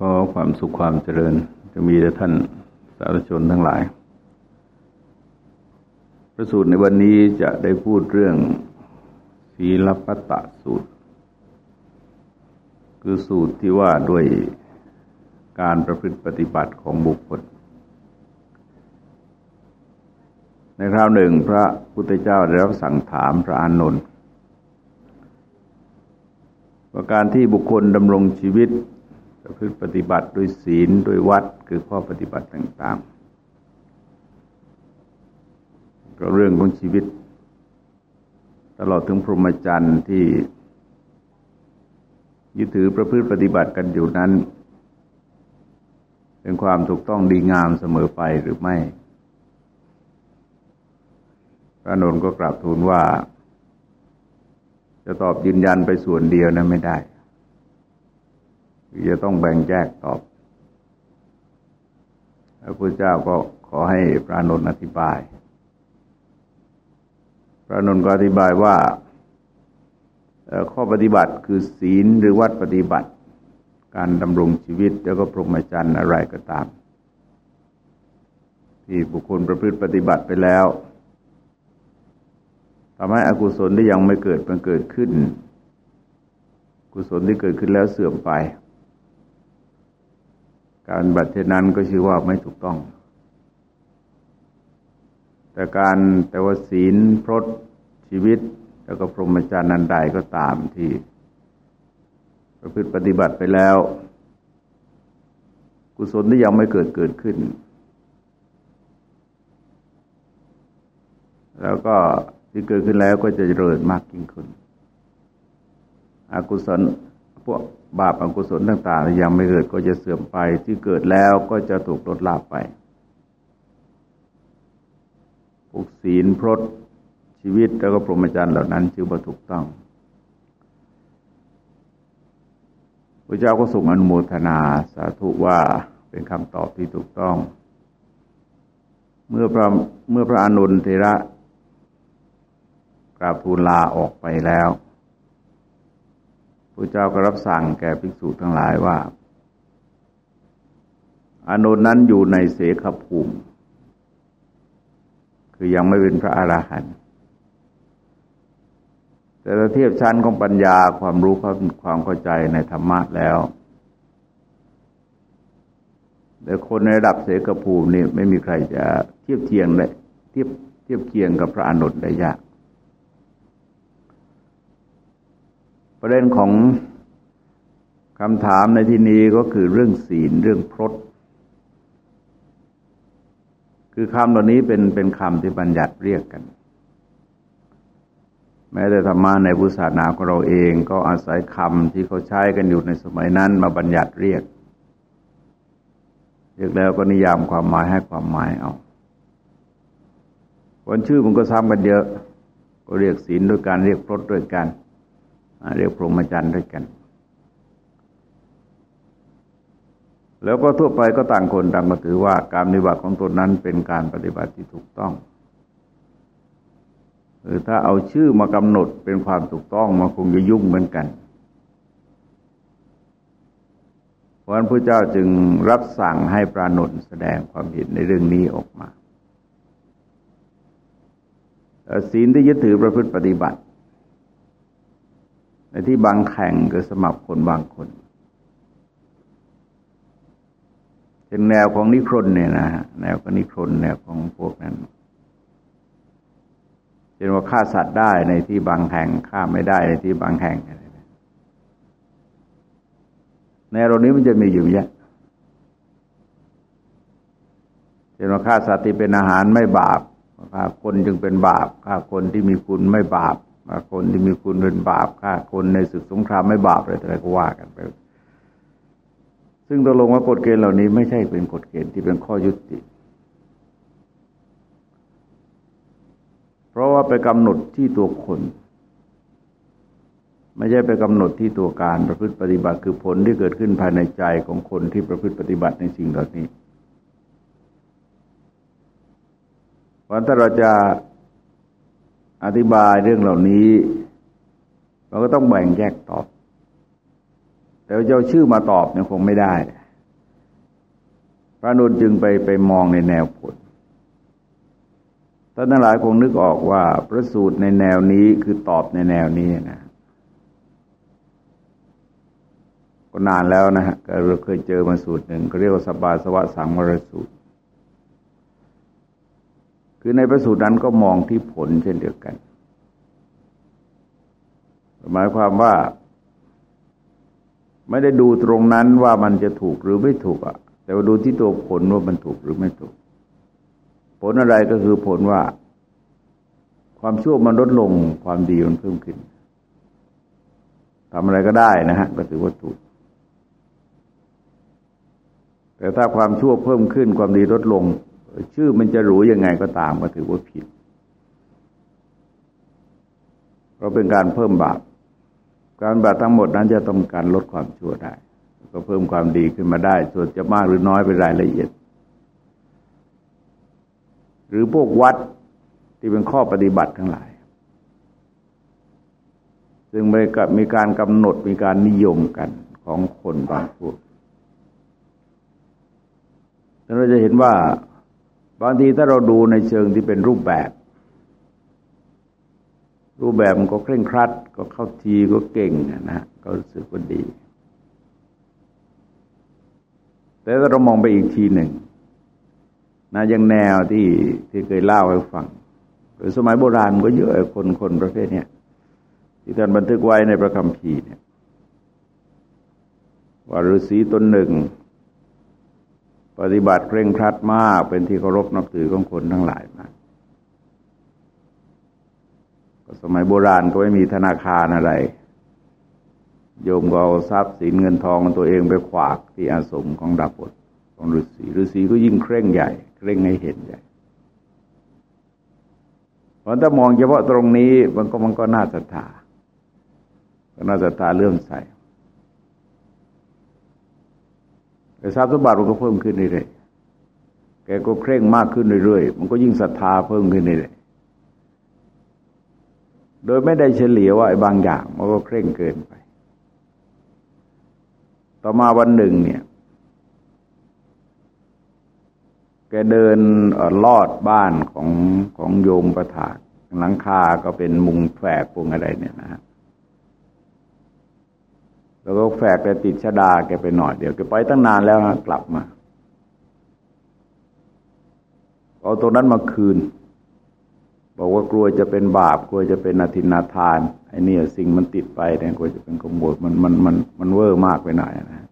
ก็ความสุขความเจริญ จะมีแต่ท่านสาธุชนทั้งหลาย พระสูตรในวันนี้จะได้พูดเรื่องศีลปัตตสูตร คือสูตรที่ว่าด้วยการประพฤติปฏิบัติของบุคคล ในคราวหนึ่งพระพุทธเจ้าได้รับสั่งถามพระอานนท์ว่าการที่บุคคลดำรงชีวิต ประพฤติปฏิบัติด้วยศีลด้วยวัดคือข้อปฏิบัติต่างๆก็เรื่องของชีวิต ตลอดถึงพรหมจรรย์ที่ยึดถือประพฤติปฏิบัติกันอยู่นั้น เป็นความถูกต้องดีงามเสมอไปหรือไม่ พระนนท์ก็กราบทูลว่า จะตอบยืนยันไปส่วนเดียวนะไม่ได้ จะต้องแบ่งแยกตอบพระพุทธเจ้าก็ขอให้พระนนท์อธิบาย พระนนท์ก็อธิบายว่าข้อปฏิบัติคือศีลหรือวัดปฏิบัติ การดำรงชีวิตแล้วก็พรหมจรรย์อะไรก็ตาม ที่บุคคลประพฤติปฏิบัติไปแล้วทำให้อกุศลที่ยังไม่เกิดมันเกิดขึ้น กุศลที่เกิดขึ้นแล้วเสื่อมไป การบัติเช่นนั้นก็ชื่อว่าไม่ถูกต้อง แต่การแต่ว่าศีลพรตชีวิต แล้วก็พรหมจรรย์นันใดก็ตามที่ประพฤติปฏิบัติไปแล้ว กุศลที่ยังไม่เกิดเกิดขึ้น แล้วก็ที่เกิดขึ้นแล้วก็จะเจริญมากยิ่งขึ้น อกุศล พวกบาปอกุศลต่างๆยังไม่เกิดก็จะเสื่อมไปที่เกิดแล้วก็จะถูกลดลาบไปพวกศีลพรตชีวิตแล้วก็พรหมจรรย์เหล่านั้นชื่อว่าถูกต้องพระเจ้าก็ส่งอนุโมทนาสาธุว่าเป็นคำตอบที่ถูกต้อง เมื่อพระเมื่อพระอนุนเทระกราบทูลลาออกไปแล้ว ระเจ้าก็รับสั่งแก่ภิกษุทั้งหลายว่าอนุนั้นอยู่ในเสขภูมิ คือยังไม่เป็นพระอรหันต์แต่ถ้าเทียบชั้นของปัญญาความรู้ความความเข้าใจในธรรมะแล้วแต่คนในระดับเสกภูมินี่ไม่มีใครจะเทียบเทียงได้เทียบเทียบเคียงกับพระอนุนได้ยาก ประเด็นของคำถามในที่นี้ก็คือเรื่องศีลเรื่องพรตคือคำเหล่านี้เป็นเป็นคำที่บัญญัติเรียกกัน แม้แต่ธรรมะในพุทธศาสนาของเราเองก็อาศัยคำที่เขาใช้กันอยู่ในสมัยนั้นมาบัญญัติเรียก เรียกแล้วก็นิยามความหมายให้ความหมายเอาคนชื่อมันก็ซ้ำกันเยอะ ก็เรียกศีลด้วยการเรียกพรตด้วยกัน เรียกพรหมจรรย์ด้วยกัน แล้วก็ทั่วไปก็ต่างคนต่างก็ถือว่าการปฏิบัติของตนนั้นเป็นการปฏิบัติที่ถูกต้องหรือถ้าเอาชื่อมากำหนดเป็นความถูกต้องมันคงจะยุ่งเหมือนกันเพราะฉะนั้นพระเจ้าจึงรับสั่งให้ปราณนแสดงความเห็นในเรื่องนี้ออกมาศีลที่ยึดถือประพฤติปฏิบัติ ในที่บางแข่งก็สมับคนบางคนเป็นแนวของนิครนเนี่ยนะแนวของนิครนแนวของพวกนั้นเช่นว่าฆ่าสัตว์ได้ในที่บางแห่งฆ่าไม่ได้ในที่บางแห่งแนวตรงนี้มันจะมีอยู่เยอะเช่นว่าฆ่าสัตว์ที่เป็นอาหารไม่บาปฆ่าคนจึงเป็นบาปฆ่าคนที่มีคุณไม่บาป คนที่มีคุณเป็นบาปฆ่าคนในศึกสงครามไม่บาปอะไรอะไรก็ว่ากันไป ซึ่งตกลงว่ากฎเกณฑ์เหล่านี้ไม่ใช่เป็นกฎเกณฑ์ที่เป็นข้อยุติ เพราะว่าไปกำหนดที่ตัวคน ไม่ใช่ไปกำหนดที่ตัวการประพฤติปฏิบัติคือผลที่เกิดขึ้นภายในใจของคนที่ประพฤติปฏิบัติในสิ่งเหล่านี้วันถ้าเราจะ อธิบายเรื่องเหล่านี้ เราก็ต้องแบ่งแยกตอบ แต่จะเอาชื่อมาตอบเนี่ยคงไม่ได้ พระนุนจึงไปไปมองในแนวผลท่านทั้งหลายคงนึกออกว่าพระสูตรในแนวนี้คือตอบในแนวนี้นะก็นานแล้วนะฮะเราเคยเจอมาสูตรหนึ่งก็เรียกว่าสบาสวะสังวรสูตร คือในพระสูตรนั้นก็มองที่ผลเช่นเดียวกัน หมายความว่า ไม่ได้ดูตรงนั้นว่ามันจะถูกหรือไม่ถูกอะแต่ว่าดูที่ตัวผลว่ามันถูกหรือไม่ถูก ผลอะไรก็คือผลว่า ความชั่วมันลดลงความดีมันเพิ่มขึ้นทำอะไรก็ได้นะฮะก็ถือว่าถูก แต่ถ้าความชั่วเพิ่มขึ้นความดีลดลง ชื่อมันจะรู้ยังไงก็ตามก็ถือว่าผิดเราเป็นการเพิ่มบาป การบาปทั้งหมดนั้นจะต้องการลดความชั่วได้ ก็เพิ่มความดีขึ้นมาได้ ส่วนจะมากหรือน้อยเป็นรายละเอียด หรือพวกวัดที่เป็นข้อปฏิบัติทั้งหลาย ซึ่งมีการกำหนดมีการนิยมกันของคนบางพวกเราจะเห็นว่า บางทีถ้าเราดูในเชิงที่เป็นรูปแบบ รูปแบบมันก็เคร่งครัด ก็เข้าทีก็เก่งนะฮะก็รู้สึกว่าดี แต่ถ้าเรามองไปอีกทีหนึ่งนะย่างแนวที่ที่เคยเล่าให้ฟังหรือสมัยโบราณก็เยอะคนคนประเภทเนี้ยที่ท่านบันทึกไว้ในพระคัมภีร์เนี่ยว่าฤาษีตนหนึ่ง ปฏิบัติเคร่งครัดมาก เป็นที่เคารพนับถือของคนทั้งหลายมากสมัยโบราณก็ไม่มีธนาคารอะไร โยมก็เอาทรัพย์สินเงินทองตัวเองไปขวากที่อาสมของดาบทของฤาษีฤาษีก็ยิ่งเคร่งใหญ่ เคร่งให้เห็นใหญ่เพราะถ้ามองเฉพาะตรงนี้มันก็มันก็น่าศรัทธาก็น่าศรัทธาเลื่อมใส แต่ทรัพย์สมบัติมันก็เพิ่มขึ้นเรื่อยๆแกก็เคร่งมากขึ้นเรื่อยๆ มันก็ยิ่งศรัทธาเพิ่มขึ้นเรื่อยๆ โดยไม่ได้เฉลี่ยว่าไอ้บางอย่างมันก็เคร่งเกินไป ต่อมาวันหนึ่งเนี่ย แกเดินลอดบ้านของของโยมประถาหลังคาก็เป็นมุงแฝกปุงอะไรเนี่ยนะฮะ แล้วก็แฝกแกติดชดาแกไปหน่อยเดี๋ยวแกไปตั้งนานแล้วฮะกลับมาเอาตรงนั้นมาคืน บอกว่ากลัวจะเป็นบาป กลัวจะเป็นอธินาทานไอ้นี่สิ่งมันติดไปเนี่ยกลัวจะเป็นขโมยมันมันมันมันเวอร์มากไปหน่อยนะ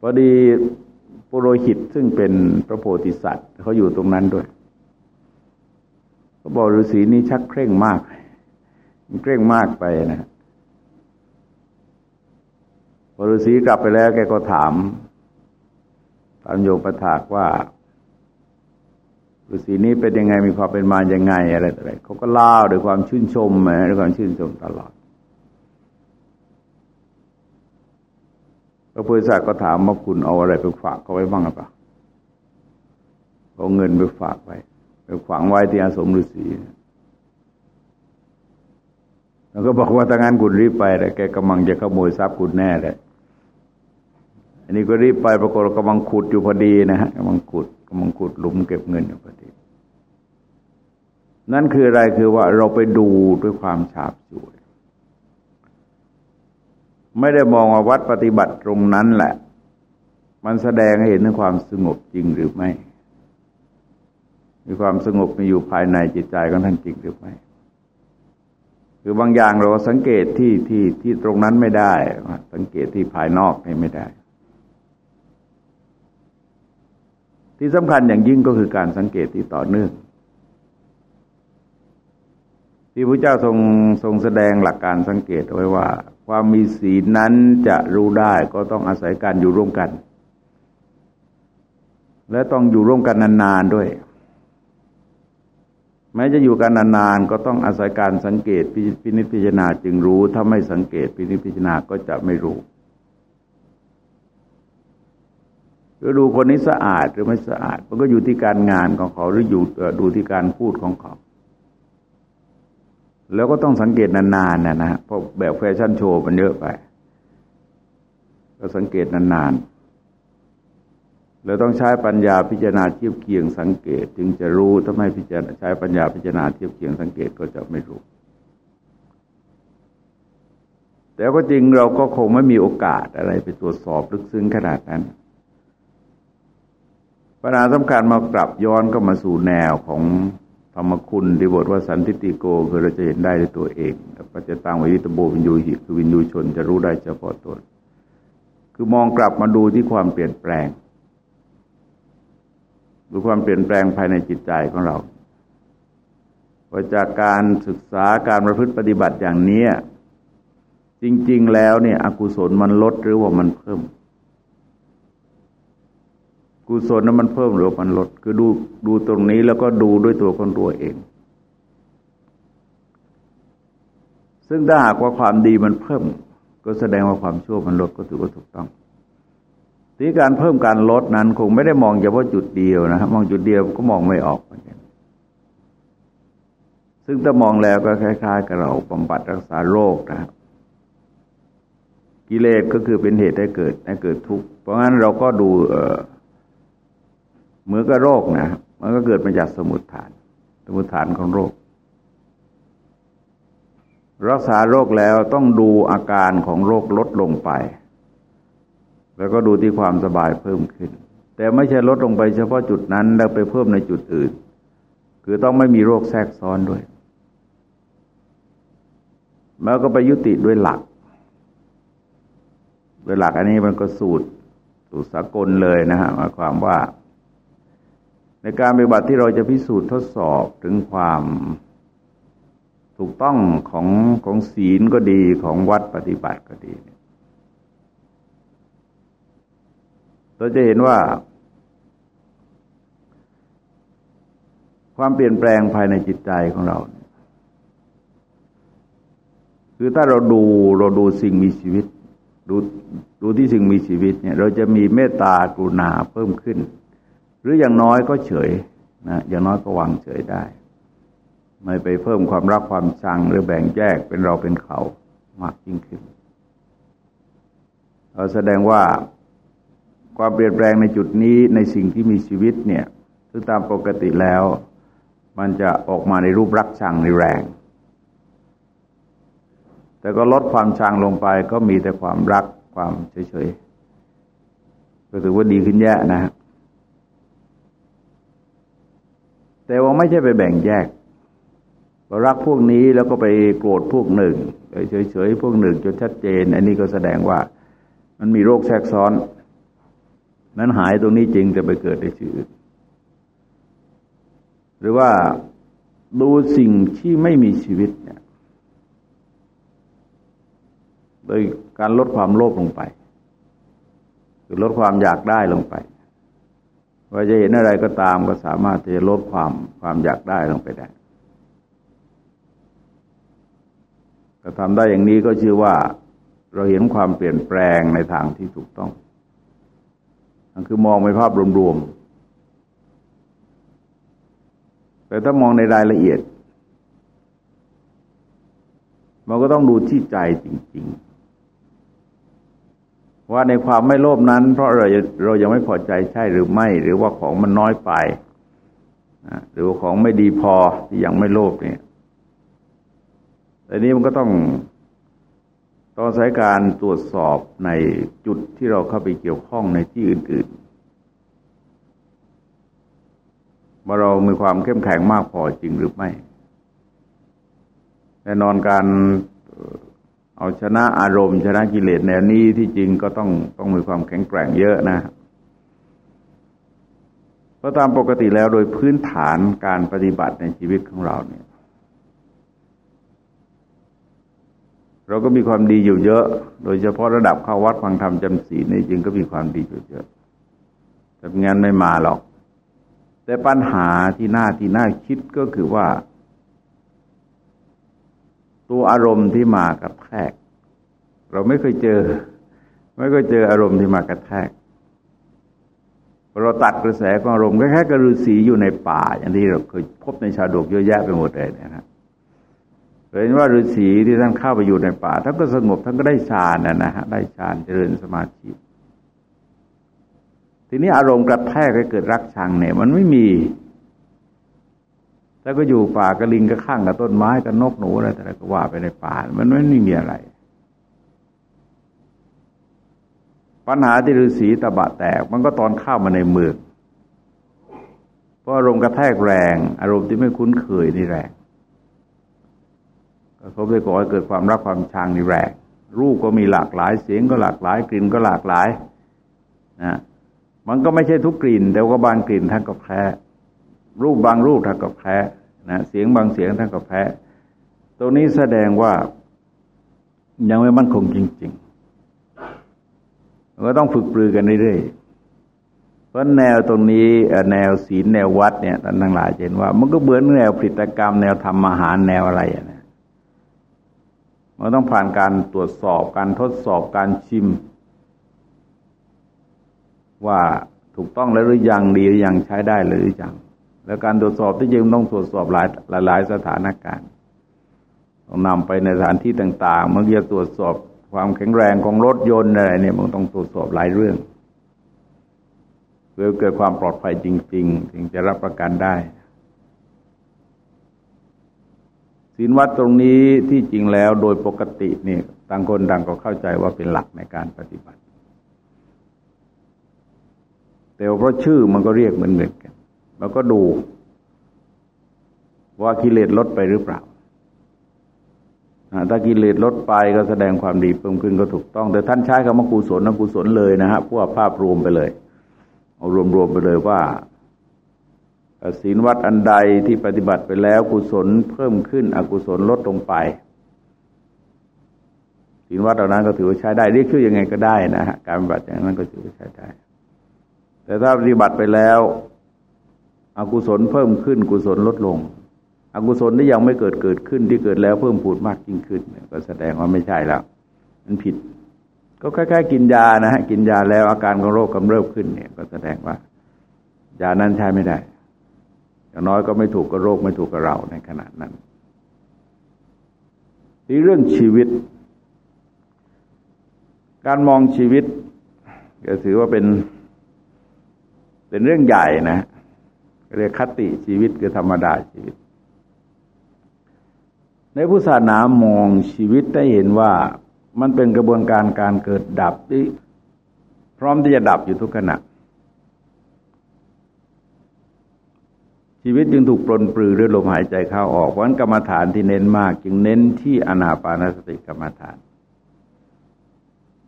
พอดีปุโรหิตซึ่งเป็นพระโพธิสัตว์เขาอยู่ตรงนั้นด้วยเขาบอกฤาษีนี้ชักเคร่งมากเคร่งมากไปนะ พอฤาษีกลับไปแล้ว แกก็ถามตามโยมประถากว่าฤาษีนี้เป็นยังไงมีความเป็นมาอย่างไงอะไรต่ออะไรเขาก็เล่าด้วยความชื่นชมด้วยความชื่นชมตลอดพระพุทธเจ้าก็ถามว่าคุณเอาอะไรไปฝากเขาไว้บ้างหรือเปล่าเอาเงินไปฝากไว้ไปฝังไว้ที่อาสมฤาษี แล้วก็บอกว่าถ้างั้นคุณรีบไปแต่แกกำลังจะขโมยทรัพย์คุณแน่เลยอันนี้ก็รีบไปปรากฏกำลังขุดอยู่พอดีนะฮะกำลังขุดกำลังขุดหลุมเก็บเงินอยู่พอดี นั่นคืออะไรคือว่าเราไปดูด้วยความฉาบฉวยไม่ได้มองว่าวัดปฏิบัติตรงนั้นแหละ มันแสดงให้เห็นถึงความสงบจริงหรือไม่ มีความสงบมีอยู่ภายในจิตใจของท่านจริงหรือไม่ คือบางอย่างเราสังเกตที่ที่ที่ตรงนั้นไม่ได้ สังเกตที่ภายนอกนี่ไม่ได้ ที่สำคัญอย่างยิ่งก็คือการสังเกตที่ต่อเนื่อง ที่พระเจ้าทรงทรงแสดงหลักการสังเกตไว้ว่า ความมีศีลนั้นจะรู้ได้ก็ต้องอาศัยการอยู่ร่วมกัน และต้องอยู่ร่วมกันนานๆด้วย แม้จะอยู่กันนานๆก็ต้องอาศัยการสังเกตพินิจพิจารณาจึงรู้ ถ้าไม่สังเกตพินิจพิจารณาก็จะไม่รู้ก็ดูคนนี้สะอาดหรือไม่สะอาด มันก็อยู่ที่การงานของเขาหรืออยู่ดูที่การพูดของเขา แล้วก็ต้องสังเกตนานๆนะนะเพราะแบบแฟชั่นโชว์มันเยอะไป ก็สังเกตนานๆ เราต้องใช้ปัญญาพิจารณาเทียบเคียงสังเกต จึงจะรู้ถ้าไม่พิจารณาใช้ปัญญาพิจารณาเทียบเคียงสังเกตก็จะไม่รู้ แต่ก็จริงเราก็คงไม่มีโอกาสอะไรไปตรวจสอบลึกซึ้งขนาดนั้นปัญหาสำคัญมากลับย้อนก็มาสู่แนวของธรรมคุณที่บทว่าสันติติโกคือเราจะเห็นได้ในตัวเองปัจจตังวิตโบวินยูหิคือวินยูชนจะรู้ได้เฉพาะตนคือมองกลับมาดูที่ความเปลี่ยนแปลง ดูความเปลี่ยนแปลงภายในจิตใจของเราว่าจากการศึกษาการประพฤติปฏิบัติอย่างนี้จริง ๆ แล้วเนี่ยอกุศลมันลดหรือว่ามันเพิ่ม กุศลนั้นมันเพิ่มหรือมันลด คือดูดูตรงนี้แล้วก็ดูด้วยตัวคนตัวเอง ซึ่งถ้าหากว่าความดีมันเพิ่ม ก็แสดงว่าความชั่วมันลดก็ถือว่าถูกต้อง ทีการเพิ่มการลดนั้น คงไม่ได้มองเฉพาะจุดเดียวนะครับมองจุดเดียวก็มองไม่ออกเหมือนกันซึ่งถ้ามองแล้วก็คล้าย ๆ กับเราบำบัดรักษาโรคนะครับกิเลสก็คือเป็นเหตุให้เกิดให้เกิดทุกข์เพราะงั้นเราก็ดูเอเหมือนกับโรคนะมันก็เกิดมาจากสมุทฐาน สมุทฐานของโรค รักษาโรคแล้วต้องดูอาการของโรคลดลงไป แล้วก็ดูที่ความสบายเพิ่มขึ้น แต่ไม่ใช่ลดลงไปเฉพาะจุดนั้น แล้วไปเพิ่มในจุดอื่น คือต้องไม่มีโรคแทรกซ้อนด้วยแล้วก็ไปยุติด้วยหลักด้วยหลักอันนี้มันก็สูตรสูตรสากลเลยนะฮะหมายความว่า ในการปฏิบัติที่เราจะพิสูจน์ทดสอบถึงความถูกต้องของของศีลก็ดีของวัดปฏิบัติก็ดีเราจะเห็นว่า ความเปลี่ยนแปลงภายในจิตใจของเรา คือถ้าเราดูเราดูสิ่งมีชีวิต ดูดูที่สิ่งมีชีวิตเนี่ย เราจะมีเมตตากรุณาเพิ่มขึ้น หรืออย่างน้อยก็เฉยนะอย่างน้อยก็วางเฉยได้ ไม่ไปเพิ่มความรักความชัง หรือแบ่งแยกเป็นเราเป็นเขามากยิ่งขึ้นเราแสดงว่า ความเปลี่ยนแปลงในจุดนี้ในสิ่งที่มีชีวิตเนี่ยซึ่งตามปกติแล้ว มันจะออกมาในรูปรักชังในแรง แต่ก็ลดความชังลงไปก็มีแต่ความรักความเฉยๆก็ถือว่าดีขึ้นแย่นะครับแต่ว่าไม่ใช่ไปแบ่งแยกรักพวกนี้แล้วก็ไปโกรธพวกหนึ่งเฉยๆพวกหนึ่งจนชัดเจน อันนี้ก็แสดงว่า มันมีโรคแทรกซ้อน นั้นหายตรงนี้จริงจะไปเกิดในชื่อหรือว่าดูสิ่งที่ไม่มีชีวิตเนี่ยโดยการลดความโลภลงไป คือลดความอยากได้ลงไป ว่าจะเห็นอะไรก็ตามก็สามารถจะลดความความอยากได้ลงไปได้ก็ทำได้อย่างนี้ก็ชื่อว่าเราเห็นความเปลี่ยนแปลงในทางที่ถูกต้อง นั่นคือมองในภาพรวมๆ แต่ถ้ามองในรายละเอียด มันก็ต้องดูที่ใจจริง ๆ ว่าในความไม่โลภนั้น เพราะเราเรายังไม่พอใจใช่หรือไม่ หรือว่าของมันน้อยไป หรือว่าของไม่ดีพอที่ยังไม่โลภเนี่ยแต่นี้มันก็ต้อง ต้องใช้การตรวจสอบในจุดที่เราเข้าไปเกี่ยวข้องในที่อื่นๆว่าเรามีความเข้มแข็งมากพอจริงหรือไม่แน่นอนการเอาชนะอารมณ์ ชนะกิเลสแนวนี้ที่จริงก็ต้องต้องมีความแข็งแกร่งเยอะนะเพราะตามปกติแล้วโดยพื้นฐานการปฏิบัติในชีวิตของเราเนี่ย เราก็มีความดีอยู่เยอะ โดยเฉพาะระดับเข้าวัดฟังธรรมจำศีลในจริงก็มีความดีอยู่เยอะแต่งานไม่มาหรอก แต่ปัญหาที่น่าที่น่าคิดก็คือว่า ตัวอารมณ์ที่มากระแทก เราไม่เคยเจอ ไม่เคยเจออารมณ์ที่มากระแทกเราตัดกระแสของอารมณ์แค่กระฤาษีอยู่ในป่า อย่างที่เราเคยพบในชาดกเยอะแยะไปหมดเลยนะครับ เห็นว่าฤาษีที่ท่านเข้าไปอยู่ในป่าท่านก็สงบท่านก็ได้ฌานนะฮะได้ฌานเจริญสมาธิทีนี้อารมณ์กระแทกให้เกิดรักชังเนี่ย มันไม่มีแล้วก็อยู่ป่ากระลิงก็ข้างกับต้นไม้กับนกหนูอะไรแต่ก็ว่าไปในป่า มันไม่มีอะไร ปัญหาที่ฤาษีตะบะแตก มันก็ตอนเข้ามาในเมืองเพราะอารมณ์กระแทกแรง อารมณ์ที่ไม่คุ้นเคยนี่แรง เขาไปก่อให้เกิดความรักความชังนี่แรงรูปก็มีหลากหลาย เสียงก็หลากหลาย กลิ่นก็หลากหลายนะมันก็ไม่ใช่ทุกกลิ่น แต่ว่าบางกลิ่นท่านก็แพ้รูปบางรูปท่านก็แพ้นะเสียงบางเสียงท่านก็แพ้ตรงนี้แสดงว่ายังไม่มั่นคงจริงๆก็ต้องฝึกปรือกันเรื่อยๆเพราะแนวตรงนี้แนวศีลแนววัดเนี่ยท่านทั้งหลายเห็นว่า มันก็เบือนแนวผลิตกรรมแนวทำอาหารแนวอะไรนะ มันต้องผ่านการตรวจสอบการทดสอบการชิม ว่าถูกต้องแล้วหรือยังดีหรือยังใช้ได้หรือยังแล้วการตรวจสอบที่จริงต้องตรวจสอบหลายหลายสถานการณ์ต้องนำไปในสถานที่ต่างๆเมื่อจะตรวจสอบความแข็งแรงของรถยนต์อะไรเนี่ยมันต้องตรวจสอบหลายเรื่องเพื่อเกิดความปลอดภัยจริง ๆ ถึงจะรับประกันได้ ศีลวัดตรงนี้ที่จริงแล้วโดยปกตินี่ต่างคนต่างก็เข้าใจว่าเป็นหลักในการปฏิบัติ แต่เพราะชื่อมันก็เรียกเหมือนเหมือนกันเราก็ดูว่ากิเลสลดไปหรือเปล่า ถ้ากิเลสลดไปก็แสดงความดีเพิ่มขึ้นก็ถูกต้อง แต่ท่านใช้คำว่ากุศลนะกุศลเลยนะฮะพวกภาพรวมไปเลย เอารวมๆไปเลยว่า ศีลวัดอันใดที่ปฏิบัติไปแล้วกุศลเพิ่มขึ้นอกุศลลดลงไปศีลวัดเหล่านั้นก็ถือว่าใช้ได้เรียกชื่อยังไงก็ได้นะฮะการปฏิบัติอย่างนั้นก็ถือว่าใช้ได้ แต่ถ้าปฏิบัติไปแล้ว อกุศลเพิ่มขึ้นกุศลลดลง อกุศลที่ยังไม่เกิดเกิดขึ้นที่เกิดแล้วเพิ่มพูดมากยิ่งขึ้น ก็แสดงว่าไม่ใช่แล้วมันผิด ก็คล้ายๆกินยานะฮะกินยาแล้วอาการของโรคกำเริบขึ้นเนี่ย ก็แสดงว่ายานั้นใช้ไม่ได้ อย่างน้อยก็ไม่ถูกกับโรคไม่ถูกกับเราในขณะนั้น ที่เรื่องชีวิต การมองชีวิต ก็ถือว่าเป็นเป็นเรื่องใหญ่นะเรียกคติชีวิตคือธรรมดาชีวิต ในพุทธศาสนามองชีวิตได้เห็นว่ามันเป็นกระบวนการการเกิดดับที่พร้อมที่จะดับอยู่ทุกขณะ ชีวิตจึงถูกปลนปลือด้วยลมหายใจเข้าออกเพราะนั้นกรรมฐานที่เน้นมาก จึงเน้นที่อนาปานสติกรรมฐาน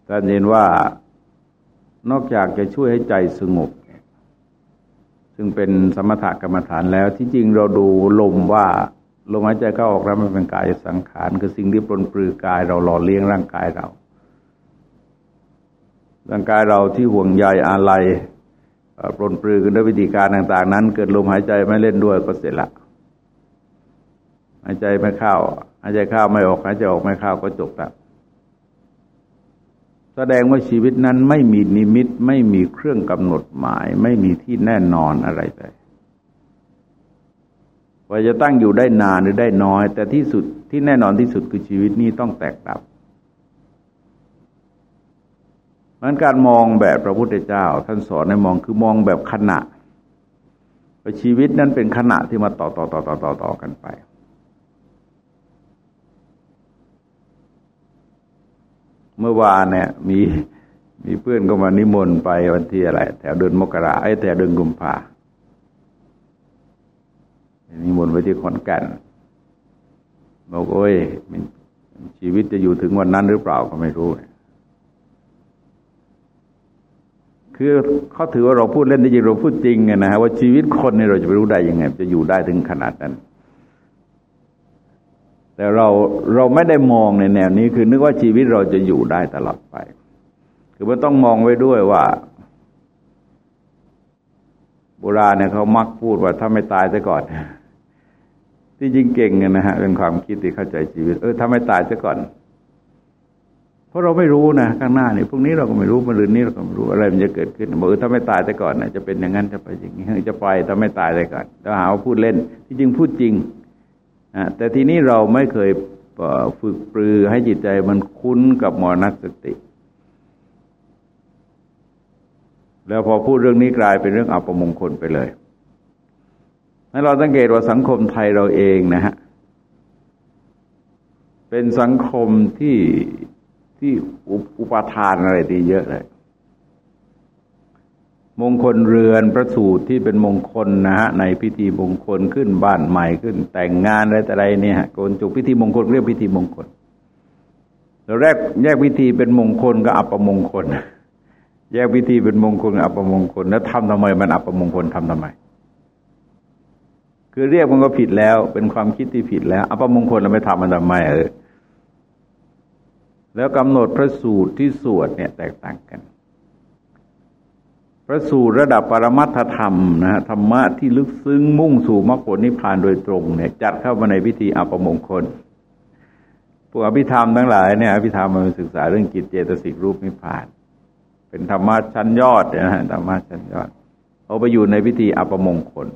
ท่านเห็นว่านอกจากจะช่วยให้ใจสงบซึ่งเป็นสมถกรรมฐานแล้วที่จริงเราดูลมว่าลมหายใจเข้าออกแล้วมันเป็นกายสังขาร คือสิ่งที่ปลนปลือกายเราหล่อเลี้ยงร่างกายเรา ร่างกายเราที่ห่วงใยอะไร ปลนปลือกันด้วยวิธีการต่าง ๆ นั้น เกิดลมหายใจไม่เล่นด้วยก็เสร็จละหายใจไม่เข้าหายใจเข้าไม่ออกหายใจออกไม่เข้าก็จบล้วแสดงว่าชีวิตนั้นไม่มีนิมิตไม่มีเครื่องกำหนดหมาย ไม่มีที่แน่นอนอะไรเลยว่าจะตั้งอยู่ได้นานหรือได้น้อย แต่ที่สุดที่แน่นอนที่สุดคือชีวิตนี้ต้องแตกดับ มันการมองแบบพระพุทธเจ้า ท่านสอนให้มองคือมองแบบขณะชีวิตนั้นเป็นขณะที่มาต่อต่อต่อต่อต่อต่อกันไป เมื่อวานเนี่ย มีมีเพื่อนก็มานิมนต์ไปวันที่อะไร แถวเดือนมกราไอ้แถวเดือนกุมภานิมนต์ไปที่ขอนแก่นบอกโอ้ยชีวิตจะอยู่ถึงวันนั้นหรือเปล่าก็ไม่รู้ คือเขาถือว่าเราพูดเล่นได้จริงเราพูดจริงไงนะฮะว่าชีวิตคนนี่เราจะไปรู้ได้ยังไง จะอยู่ได้ถึงขนาดนั้น แต่เราเราไม่ได้มองในแนวนี้ คือนึกว่าชีวิตเราจะอยู่ได้ตลอดไป คือมันต้องมองไว้ด้วยว่าโบราณเนี่ยเขามักพูดว่าถ้าไม่ตายซะก่อน ที่จริงเก่งนะฮะเป็นความคิดที่เข้าใจชีวิต เออถ้าไม่ตายซะก่อน ราะเราไม่รู้นะข้างหน้าเนี่ยพรุ่งนี้เราก็ไม่รู้มะรืนนี้เราก็ไม่รู้อะไรมันจะเกิดขึ้นบอกถ้าไม่ตายแต่ก่อนนะจะเป็นอย่างนั้นจะไปอย่างนี้จะไปถ้าไม่ตายแต่ก่อนแล้วหาว่าพูดเล่น ที่จริงพูดจริงนะแต่ทีนี้เราไม่เคยฝึกปรือให้จิตใจมันคุ้นกับมรณสติ แล้วพอพูดเรื่องนี้กลายเป็นเรื่องอัปมงคลไปเลยให้เราสังเกตว่าสังคมไทยเราเองนะฮะเป็นสังคมที่ ที่อุปทานอะไรดีเยอะเลย มงคลเรือนพระสูตรที่เป็นมงคลนะฮะในพิธีมงคลขึ้นบ้านใหม่ขึ้น แต่งงานอะไรแต่ไรเนี่ยโกนจุกพิธีมงคลเรียกพิธีมงคลเราแรกแยกพิธีเป็นมงคลกับอัปมงคล แยกพิธีเป็นมงคลกับอัปมงคลแล้วทำทำไมมันอัปมงคลทำทำไมคือเรียกมันก็ผิดแล้ว เป็นความคิดที่ผิดแล้วอัปมงคลเราไม่ทำมันทำไมเออ แล้วกำหนดพระสูตรที่สวดเนี่ยแตกต่างกัน พระสูตรระดับปรมัตถธรรมนะฮะธรรมะที่ลึกซึ้งมุ่งสู่มรรคผลนิพพานโดยตรงเนี่ยจัดเข้ามาในพิธีอัปมงคลพวกอภิธรรมทั้งหลายเนี่ยอภิธรรมมันศึกษาเรื่องจิตเจตสิกรูปนิพพาน เป็นธรรมะชั้นยอดนะฮะธรรมะชั้นยอดเอาไปอยู่ในพิธีอัปมงคล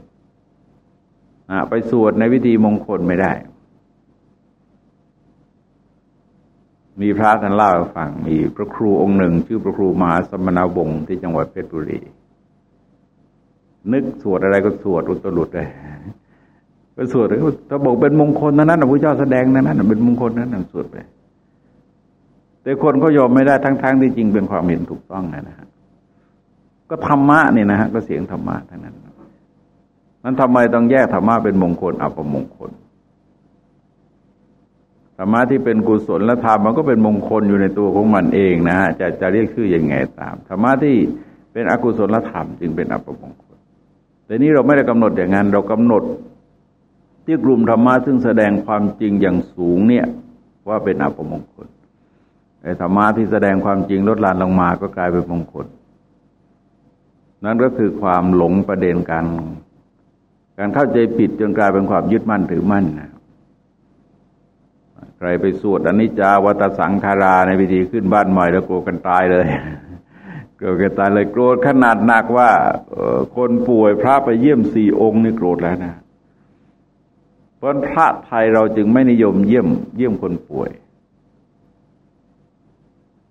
ไปสวดในวิธีมงคลไม่ได้ มีพระท่านเล่าให้ฟังมีพระครูองค์หนึ่ง ชื่อพระครูมหาสมณวงศ์ที่จังหวัดเพชรบุรี นึกสวดอะไรก็สวดอุตรุดเลยก็สวดเลยถ้าบอกเป็นมงคลนั้นนั้นพระเจ้าแสดงนั้นนั้นเป็นมงคลนั้นนั้นสวดไป แต่คนก็ยอมไม่ได้ทั้งๆทที่จริงเป็นความเห็นถูกต้องนะฮะก็ธรรมะเนี่ยนะฮะก็เสียงธรรมะทั้งนั้นนั้นทำไมต้องแยกธรรมะเป็นมงคลอัปมงคล ธรรมะที่เป็นกุศลและธรรมมันก็เป็นมงคลอยู่ในตัวของมันเองนะฮะจะจะเรียกชื่ออยังไงตามธรรมะที่เป็นอกุศลธรรมจึงเป็นอัปมงคลแต่นี้เราไม่ได้กำหนดอย่างนั้นเรากำหนดที่กลุ่มธรรมะซึ่งแสดงความจริงอย่างสูงเนี่ยว่าเป็นอัปมงคลไอ้ธรรมะที่แสดงความจริงลดลานลงมาก็กลายเป็นมงคล นั่นก็คือความหลงประเด็นการการเข้าใจผิดจนกลายเป็นความยึดมั่นถือมั่นนะ ใครไปสวดอนิจจาวัตสังขาราในพิธีขึ้นบ้านใหม่แล้วกลัวกันตายเลยกลัวกันตายเลยโกรธขนาดหนักว่าคนป่วยพระไปเยี่ยมสี่องค์นี่โกรธแล้วนะเพราะพระไทยเราจึงไม่นิยมเยี่ยมเยี่ยมคนป่วย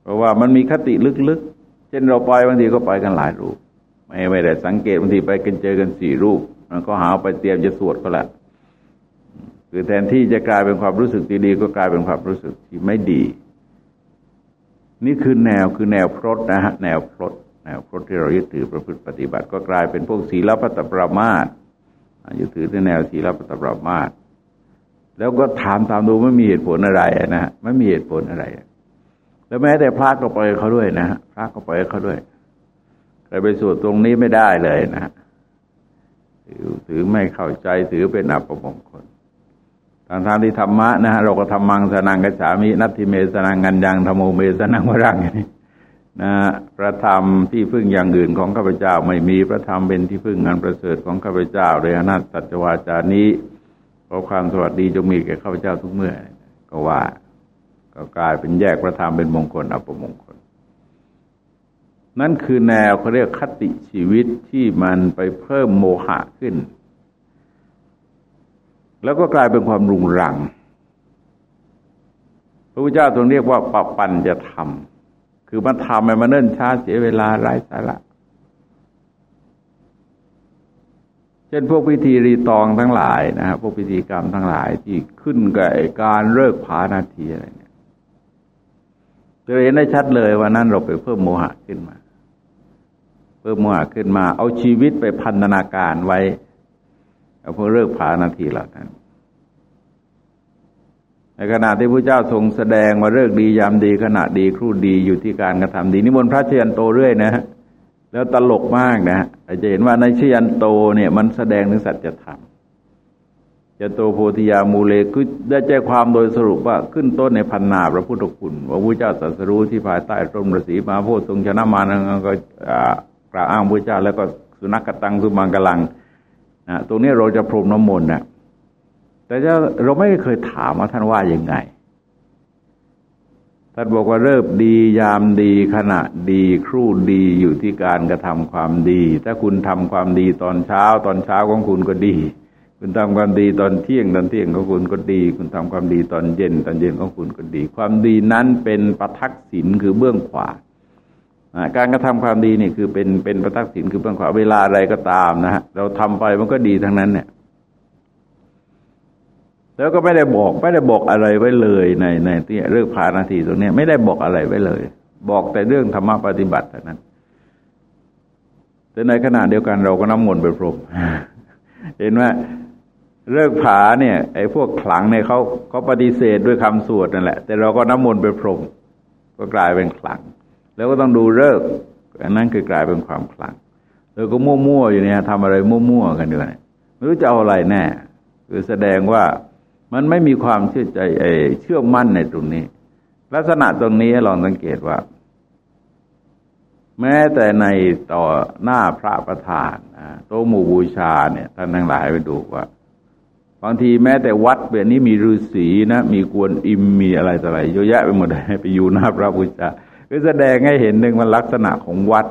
เพราะว่ามันมีคติลึกๆ เช่นเราไปบางทีก็ไปกันหลายรูป ไม่ไม่ได้สังเกตบางทีไปกันเจอกันสี่รูป มันก็หาไปเตรียมจะสวดก็แล้ว คือแทนที่จะกลายเป็นความรู้สึกดีๆก็กลายเป็นความรู้สึกที่ไม่ดี นี่คือแนวคือแนวพรตนะฮะแนวพรตแนวพรตที่เรายึดถือประพฤติปฏิบัติ ก็กลายเป็นพวกศีลปัตตปรามาตยึดถือในแนวศีลปัตตปรามาตแล้วก็ถามตามดูไม่มีเหตุผลอะไรนะฮะไม่มีเหตุผลอะไร แล้วแม้แต่พระก็ปล่อยเขาด้วยนะฮะพระก็ปล่อยเขาด้วยใครไปสวดตรงนี้ไม่ได้เลยนะฮะถือถือไม่เข้าใจถือเป็นอัปมงคล ทางทางที่ธรรมะนะฮะเราก็ทำมังสนังกัจฉามินัตถิเมสนังกันยังธรรมโมเมสนังวรังนะพระธรรมที่พึ่งอย่างอื่นของข้าพเจ้าไม่มีพระธรรมเป็นที่พึ่งงานประเสริฐของข้าพเจ้าเลยอนัตตัจวาจานี้ขอความสวัสดีจงมีแก่ข้าพเจ้าทุกเมื่อ ก็ว่า ก็กลายเป็นแยกพระธรรมเป็นมงคลอัปมงคล นั่นคือแนวเขาเรียกคติชีวิตที่มันไปเพิ่มโมหะขึ้น แล้วก็กลายเป็นความรุงรัง พระพุทธเจ้าตรงเรียกว่าปปันจะทำคือมันทำให้มันเนิ่นช้าเสียเวลาไร้สาระเช่นพวกพิธีรีตองทั้งหลายนะฮะพวกพิธีกรรมทั้งหลายที่ขึ้นกับการเลิกผานาทีอะไรเนี่ยจะเห็นได้ชัดเลยว่านั้นเราไปเพิ่มโมหะขึ้นมา เพิ่มโมากขึ้นมา เอาชีวิตไปพันธนาการไว้เอาพื่อเลิกผานาทีเหล่านั้น ในขณะที่พระเจ้าทรงแสดงมาเลิกดียามดีขณะดีครู่ดีอยู่ที่การกระทำดีนิมนต์พระเชยันโตเรื่อยนะฮะแล้วตลกมากนะฮะจะเห็นว่าในเชยันโตเนี่ยมันแสดงถึงสัจธรรมจะโตโพธิยามูเลคือได้ใจความโดยสรุปว่าขึ้นต้นในพันนาพระพุทธคุณว่าพระเจ้าตรัสรู้ที่ภายใต้ร่มฤาษีมาโพธิทรงชนะมานังก็กล่าวอ้างพระเจ้าแล้วก็สุนัขกตังสุมังกลังนะตรงนี้เราจะพรมน้ำมนต์นะ แต่เราไม่เคยถามว่าท่านว่าอย่างไง ท่านบอกว่าเริ่มดียามดีขณะดีครู่ดีอยู่ที่การกระทำความดี ถ้าคุณทำความดีตอนเช้า ตอนเช้าของคุณก็ดี คุณทำความดีตอนเที่ยงตอนเที่ยงของคุณก็ดี คุณทำความดีตอนเย็น ตอนเย็นของคุณก็ดี ความดีนั้นเป็นประทักษิณคือเบื้องขวาการกระทำความดีนี่คือเป็นเป็นประทักษิณคือเป็นควาเวลาอะไรก็ตามนะฮะเราทำไปมันก็ดีทั้งนั้นเนี่ย แล้วก็ไม่ได้บอกไม่ได้บอกอะไรไว้เลยในในที่เรื่องพานาทีตรงนี้ไม่ได้บอกอะไรไว้เลย บอกแต่เรื่องธรรมปฏิบัติเท่านั้น แต่ในขณะเดียวกันเราก็น้ำมนต์ไปพรมเห็นว่าเรื่องผาเนี่ยไอ้พวกขลังเนี่ยเขาเขาปฏิเสธด้วยคำสวดนั่นแหละ แต่เราก็น้ำมนต์ไปพรมก็กลายเป็นขลัง แล้วก็ต้องดูเลิกอันนั้นคือกลายเป็นความขลังแล้วก็มั่วๆอยู่เนี่ยทำอะไรมั่วๆกันด้วยไม่รู้จะเอาอะไรแน่ คือแสดงว่า มันไม่มีความเชื่อใจเอเชื่อมั่นในตรงนี้ ลักษณะตรงนี้ลองสังเกตว่า แม้แต่ในต่อหน้าพระประธานโต๊ะหมู่บูชาเนี่ยท่านทั้งหลายไปดูว่าบางทีแม้แต่วัดแบบนี้มีฤาษีนะมีกวนอิมมีอะไรต่ออะไรเยอะแยะไปหมดเลยไปอยู่หน้าพระบูชาก็แสดงให้เห็นหนึ่งมันลักษณะของวัด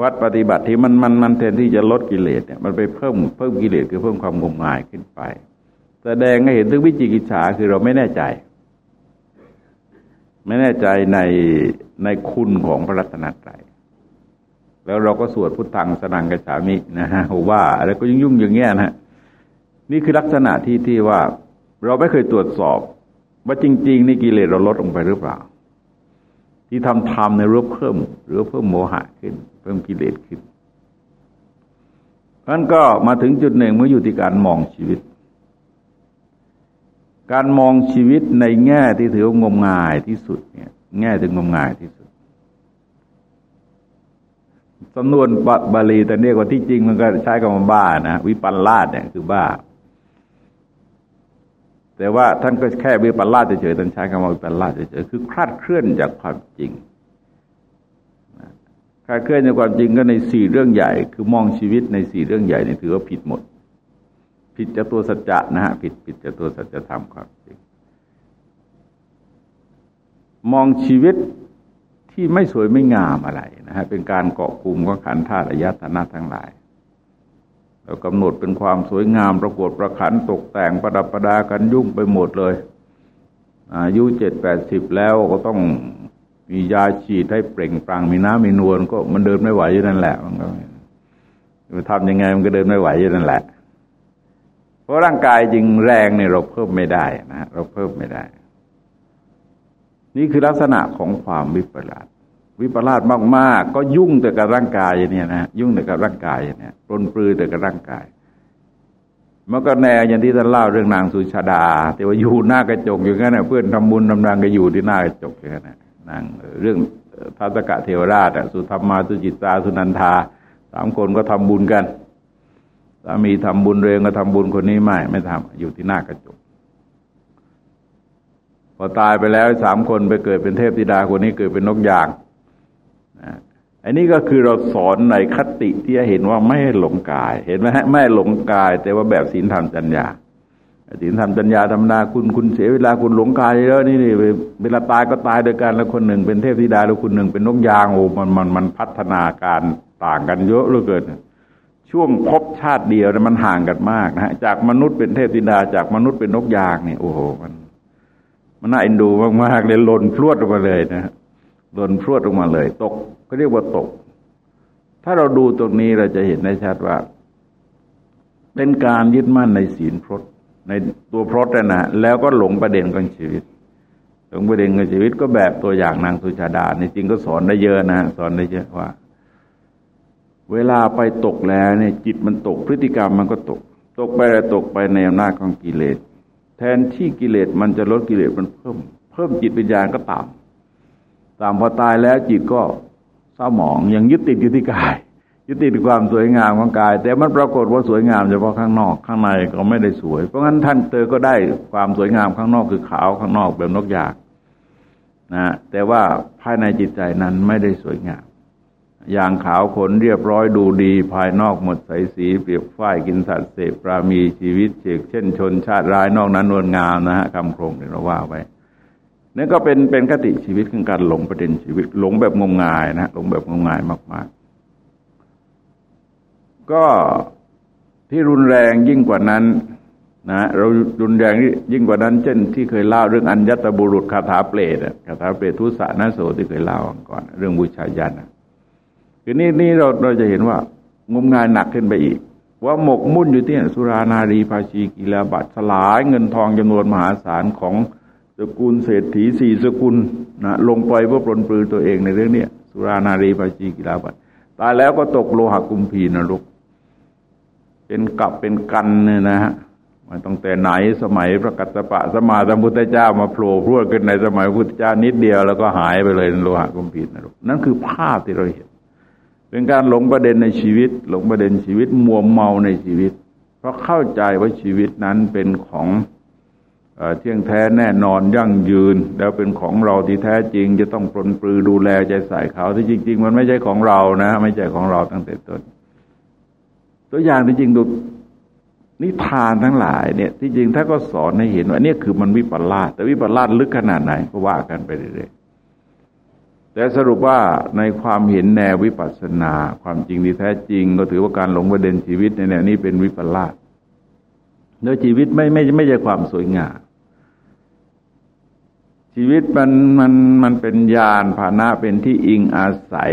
วัดปฏิบัติที่มันมันมันแทนที่จะลดกิเลสเนี่ยมันไปเพิ่มเพิ่มกิเลสคือเพิ่มความงมงายขึ้นไป แสดงให้เห็นถึงวิจิกิจฉาคือเราไม่แน่ใจ ไม่แน่ใจในในคุณของพระรัตนตรัยแล้วเราก็สวดพุทธังสนังกระฉามินะฮะว่าอะไรก็ยุ่งยุ่งอย่างเงี้ยนะนี่คือลักษณะที่ที่ว่า เราไม่เคยตรวจสอบ ว่าจริง ๆ นี่กิเลสเราลดลงไปหรือเปล่า ที่ทำทำในรูปเพิ่ม หรือเพิ่มโมหะขึ้น เพิ่มกิเลสขึ้นนั้นก็มาถึงจุดหนึ่งเมื่ออยู่ที่การมองชีวิต การมองชีวิตในแง่ที่ถือว่างมงายที่สุดเนี่ยแง่ถึงงมงายที่สุดสำนวนบาลีแต่เรียกว่าที่จริงมันก็ใช้คำว่าบ้านะวิปัลลาดเนี่ยคือบ้า แต่ว่าท่านก็แค่วิปัลลาดเฉยๆท่านใช้คำว่าวิปัลลาดเฉยๆคือคลาดเคลื่อนจากความจริงคลาดเคลื่อนจากความจริงก็ในสี่เรื่องใหญ่ คือมองชีวิตในสี่เรื่องใหญ่นี่ถือว่าผิดหมด ผิดจะตัวสัจจะนะฮะผิดผิดจะตัวสัจธรรมความจริงมองชีวิตที่ไม่สวยไม่งามอะไรนะฮะเป็นการเกาะกลุ่มของขันธาตุอายตนะทั้งหลายเรากำหนดเป็นความสวยงามประกวดประขันตกแต่งประดับประดากันยุ่งไปหมดเลยอายุเจ็ดแปดสิบแล้วก็ต้องมียาฉีดให้เปล่งปลั่งมีน้ำมีนวลก็มันเดินไม่ไหวอยู่นั่นแหละ มันก็ทำยังไงมันก็เดินไม่ไหวอยู่นั่นแหละ ราะร่างกายจริงแรงเนี่ยเราเพิ่มไม่ได้นะเราเพิ่มไม่ได้ นี่คือลักษณะของความวิปลาสวิปลาสมาก ๆ ก็ยุ่งแต่กับร่างกายเนี่ยนะยุ่งแต่กับร่างกายเนี่ยปลนปลือแต่กับร่างกายมันก็แน่อย่างที่ท่านเล่าเรื่องนางสุชาดา แต่ว่าอยู่หน้ากระจกอย่างนั้นเพื่อนทำบุญทำนางก็อยู่ที่หน้ากระจกอย่างนั้นนางเรื่องทัศกะเทวราชสุธรรมาสุจิตตาสุนันทาสามคนก็ทำบุญกัน สามีทำบุญเรงก็ทำบุญคนนี้ไม่ไม่ทำอยู่ที่หน้ากระจกพอตายไปแล้วสามคนไปเกิดเป็นเทพธิดาคนนี้เกิดเป็นนกยางอันนี้ก็คือเราสอนในคติที่เห็นว่าไม่หลงกาย เห็นไหมฮะไม่หลงกาย แต่ว่าแบบศีลธรรมจัญญาศีลธรรมจัญญาธรรมดาคุณคุณเสียเวลาคุณหลงกายเยอะนี่นี่เวลาตายก็ตายโดยกันแล้วคนหนึ่งเป็นเทพธิดาแล้วคนหนึ่งเป็นนกยางโอ้มันมันมันพัฒนาการต่างกันเยอะเหลือเกิน ช่วงพบชาติเดียวมันห่างกันมากนะฮะจากมนุษย์เป็นเทพธิดาจากมนุษย์เป็นนกยางเนี่ยโอ้โหมันมันน่าอินดูมากๆเลยหล่นพรวดออกมาเลยนะหล่นพรวดออกมาเลย ตกก็เรียกว่าตก ถ้าเราดูตรงนี้เราจะเห็นได้ชัดว่า เป็นการยึดมั่นในศีลพรตในตัวพรตนะแล้วก็หลงประเด็นของชีวิตหลงประเด็นของชีวิตก็แบบตัวอย่างนางสุชาดาในจริงก็สอนได้เยอะนะสอนได้เยอะว่า เวลาไปตกแล้วเนี่ยจิตมันตกพฤติกรรมมันก็ตก ตกไปแล้วตกไปในอำนาจของกิเลส แทนที่กิเลสมันจะลดกิเลสมันเพิ่ม เพิ่มจิตวิญญาณก็ตามตามพอตายแล้วจิตก็เศร้าหมองยังยึดติดอยู่ที่กาย ยึดติดความสวยงามของกาย แต่มันปรากฏว่าสวยงามเฉพาะข้างนอกข้างในก็ไม่ได้สวย เพราะงั้นท่านเตอก็ได้ความสวยงามข้างนอกคือขาวข้างนอกแบบนกยากนะแต่ว่าภายในจิตใจนั้นไม่ได้สวยงาม อย่างขาวขนเรียบร้อยดูดี ภายนอกหมดใสสีเปรียบฝ้ายกินสัตว์เสพปรามีชีวิตเฉกเช่นชนชาติร้ายนอกนั้นนวลงามนะฮะคำโครงที่เราว่าไว้นั่นก็เป็นเป็นคติชีวิตคือการหลงประเด็นชีวิต หลงแบบงมงายนะหลงแบบงมงายมาก ๆ ก็ที่รุนแรงยิ่งกว่านั้นนะเรารุนแรงยิ่งกว่านั้น เช่นที่เคยเล่าเรื่องอัญญตบุรุษคาถาเปรตคาถาเปรตทุสานาโสที่เคยเล่าก่อน เรื่องบูชายัน คือนี่นี่เราเราจะเห็นว่างมงายหนักขึ้นไปอีก ว่าหมกมุ่นอยู่ที่สุรานารีภาชีกีฬาบัตรสลายเงินทองจำนวนมหาศาลของสกุลเศรษฐีสี่สกุลนะลงไปเพื่อปลนปลือตัวเองในเรื่องนี้สุรานารีภาชีกีฬาบัตรตายแล้วก็ตกโลหะกุมพีนรกเป็นกับเป็นกันเนี่ยนะฮะมาตั้งแต่ไหนสมัยพระกัสสปะสมาสัมพุทธเจ้ามาโผล่พรวดขึ้นในสมัยพุทธเจ้านิดเดียวแล้วก็หายไปเลยโลหะกุมพีนรกนั่นคือภาพที่เราเห็น เป็นการหลงประเด็นในชีวิต หลงประเด็นชีวิตมัวเมาในชีวิต เพราะเข้าใจว่าชีวิตนั้นเป็นของเที่ยงแท้แน่นอนยั่งยืน แล้วเป็นของเราที่แท้จริง จะต้องปลนปลือดูแลใจใส่เขาที่จริง ๆ มันไม่ใช่ของเรานะ ไม่ใช่ของเราตั้งแต่ต้น ตัวอย่างที่จริงดูนิทานทั้งหลายเนี่ยที่จริงถ้าก็สอนให้เห็นว่านี่คือมันวิปลาสแต่วิปลาสลึกขนาดไหนก็ว่ากันไปเรื่อย แต่สรุปว่าในความเห็นแนววิปัสสนา ความจริงที่แท้จริง ก็ถือว่าการหลงประเด็นชีวิตในแนวนี้เป็นวิปลาสเนื้อชีวิตไม่ไม่ไม่ใช่ความสวยงามชีวิตมันมันมันเป็นยานพาหนะเป็นที่อิงอาศัย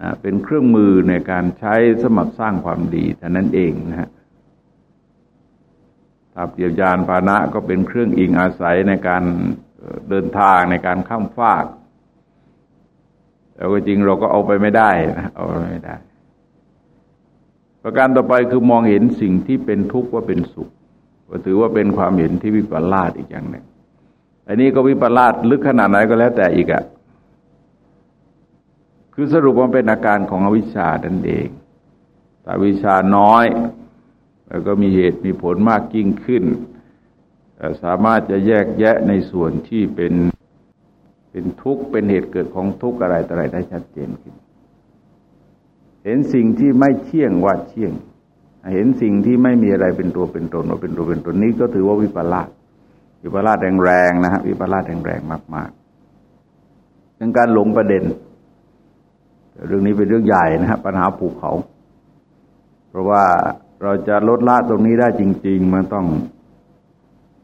นะเป็นเครื่องมือในการใช้สมัครสร้างความดีเท่านั้นเองนะฮะถ้าเปรียบยานพาหนะก็เป็นเครื่องอิงอาศัยในการเดินทางในการข้ามฟาก แต่ก็จริงเราก็เอาไปไม่ได้นะเอาไปไม่ได้ ประการต่อไปคือมองเห็นสิ่งที่เป็นทุกข์ว่าเป็นสุข ก็ถือว่าเป็นความเห็นที่วิปลาสอีกอย่างหนึ่งอันนี้ก็วิปลาสลึกขนาดไหนก็แล้วแต่อีกอะคือสรุปว่าเป็นอาการของอวิชชาดันเองแต่วิชาน้อย แล้วก็มีเหตุมีผลมากยิ่งขึ้น สามารถจะแยกแยะในส่วนที่เป็น เป็นทุกข์เป็นเหตุเกิดของทุกข์อะไรต่ออะไรได้ชัดเจนขึ้น เห็นสิ่งที่ไม่เที่ยงว่าเที่ยง เห็นสิ่งที่ไม่มีอะไรเป็นตัวเป็นตนว่าเป็นตัวเป็นตนนี้ก็ถือว่าวิปลาสวิปลาสแรงๆนะฮะวิปลาสแรงๆมากๆเป็นการหลงประเด็น เรื่องนี้เป็นเรื่องใหญ่นะฮะปัญหาภูเขา เพราะว่าเราจะลดละตรงนี้ได้จริง ๆ มันต้อง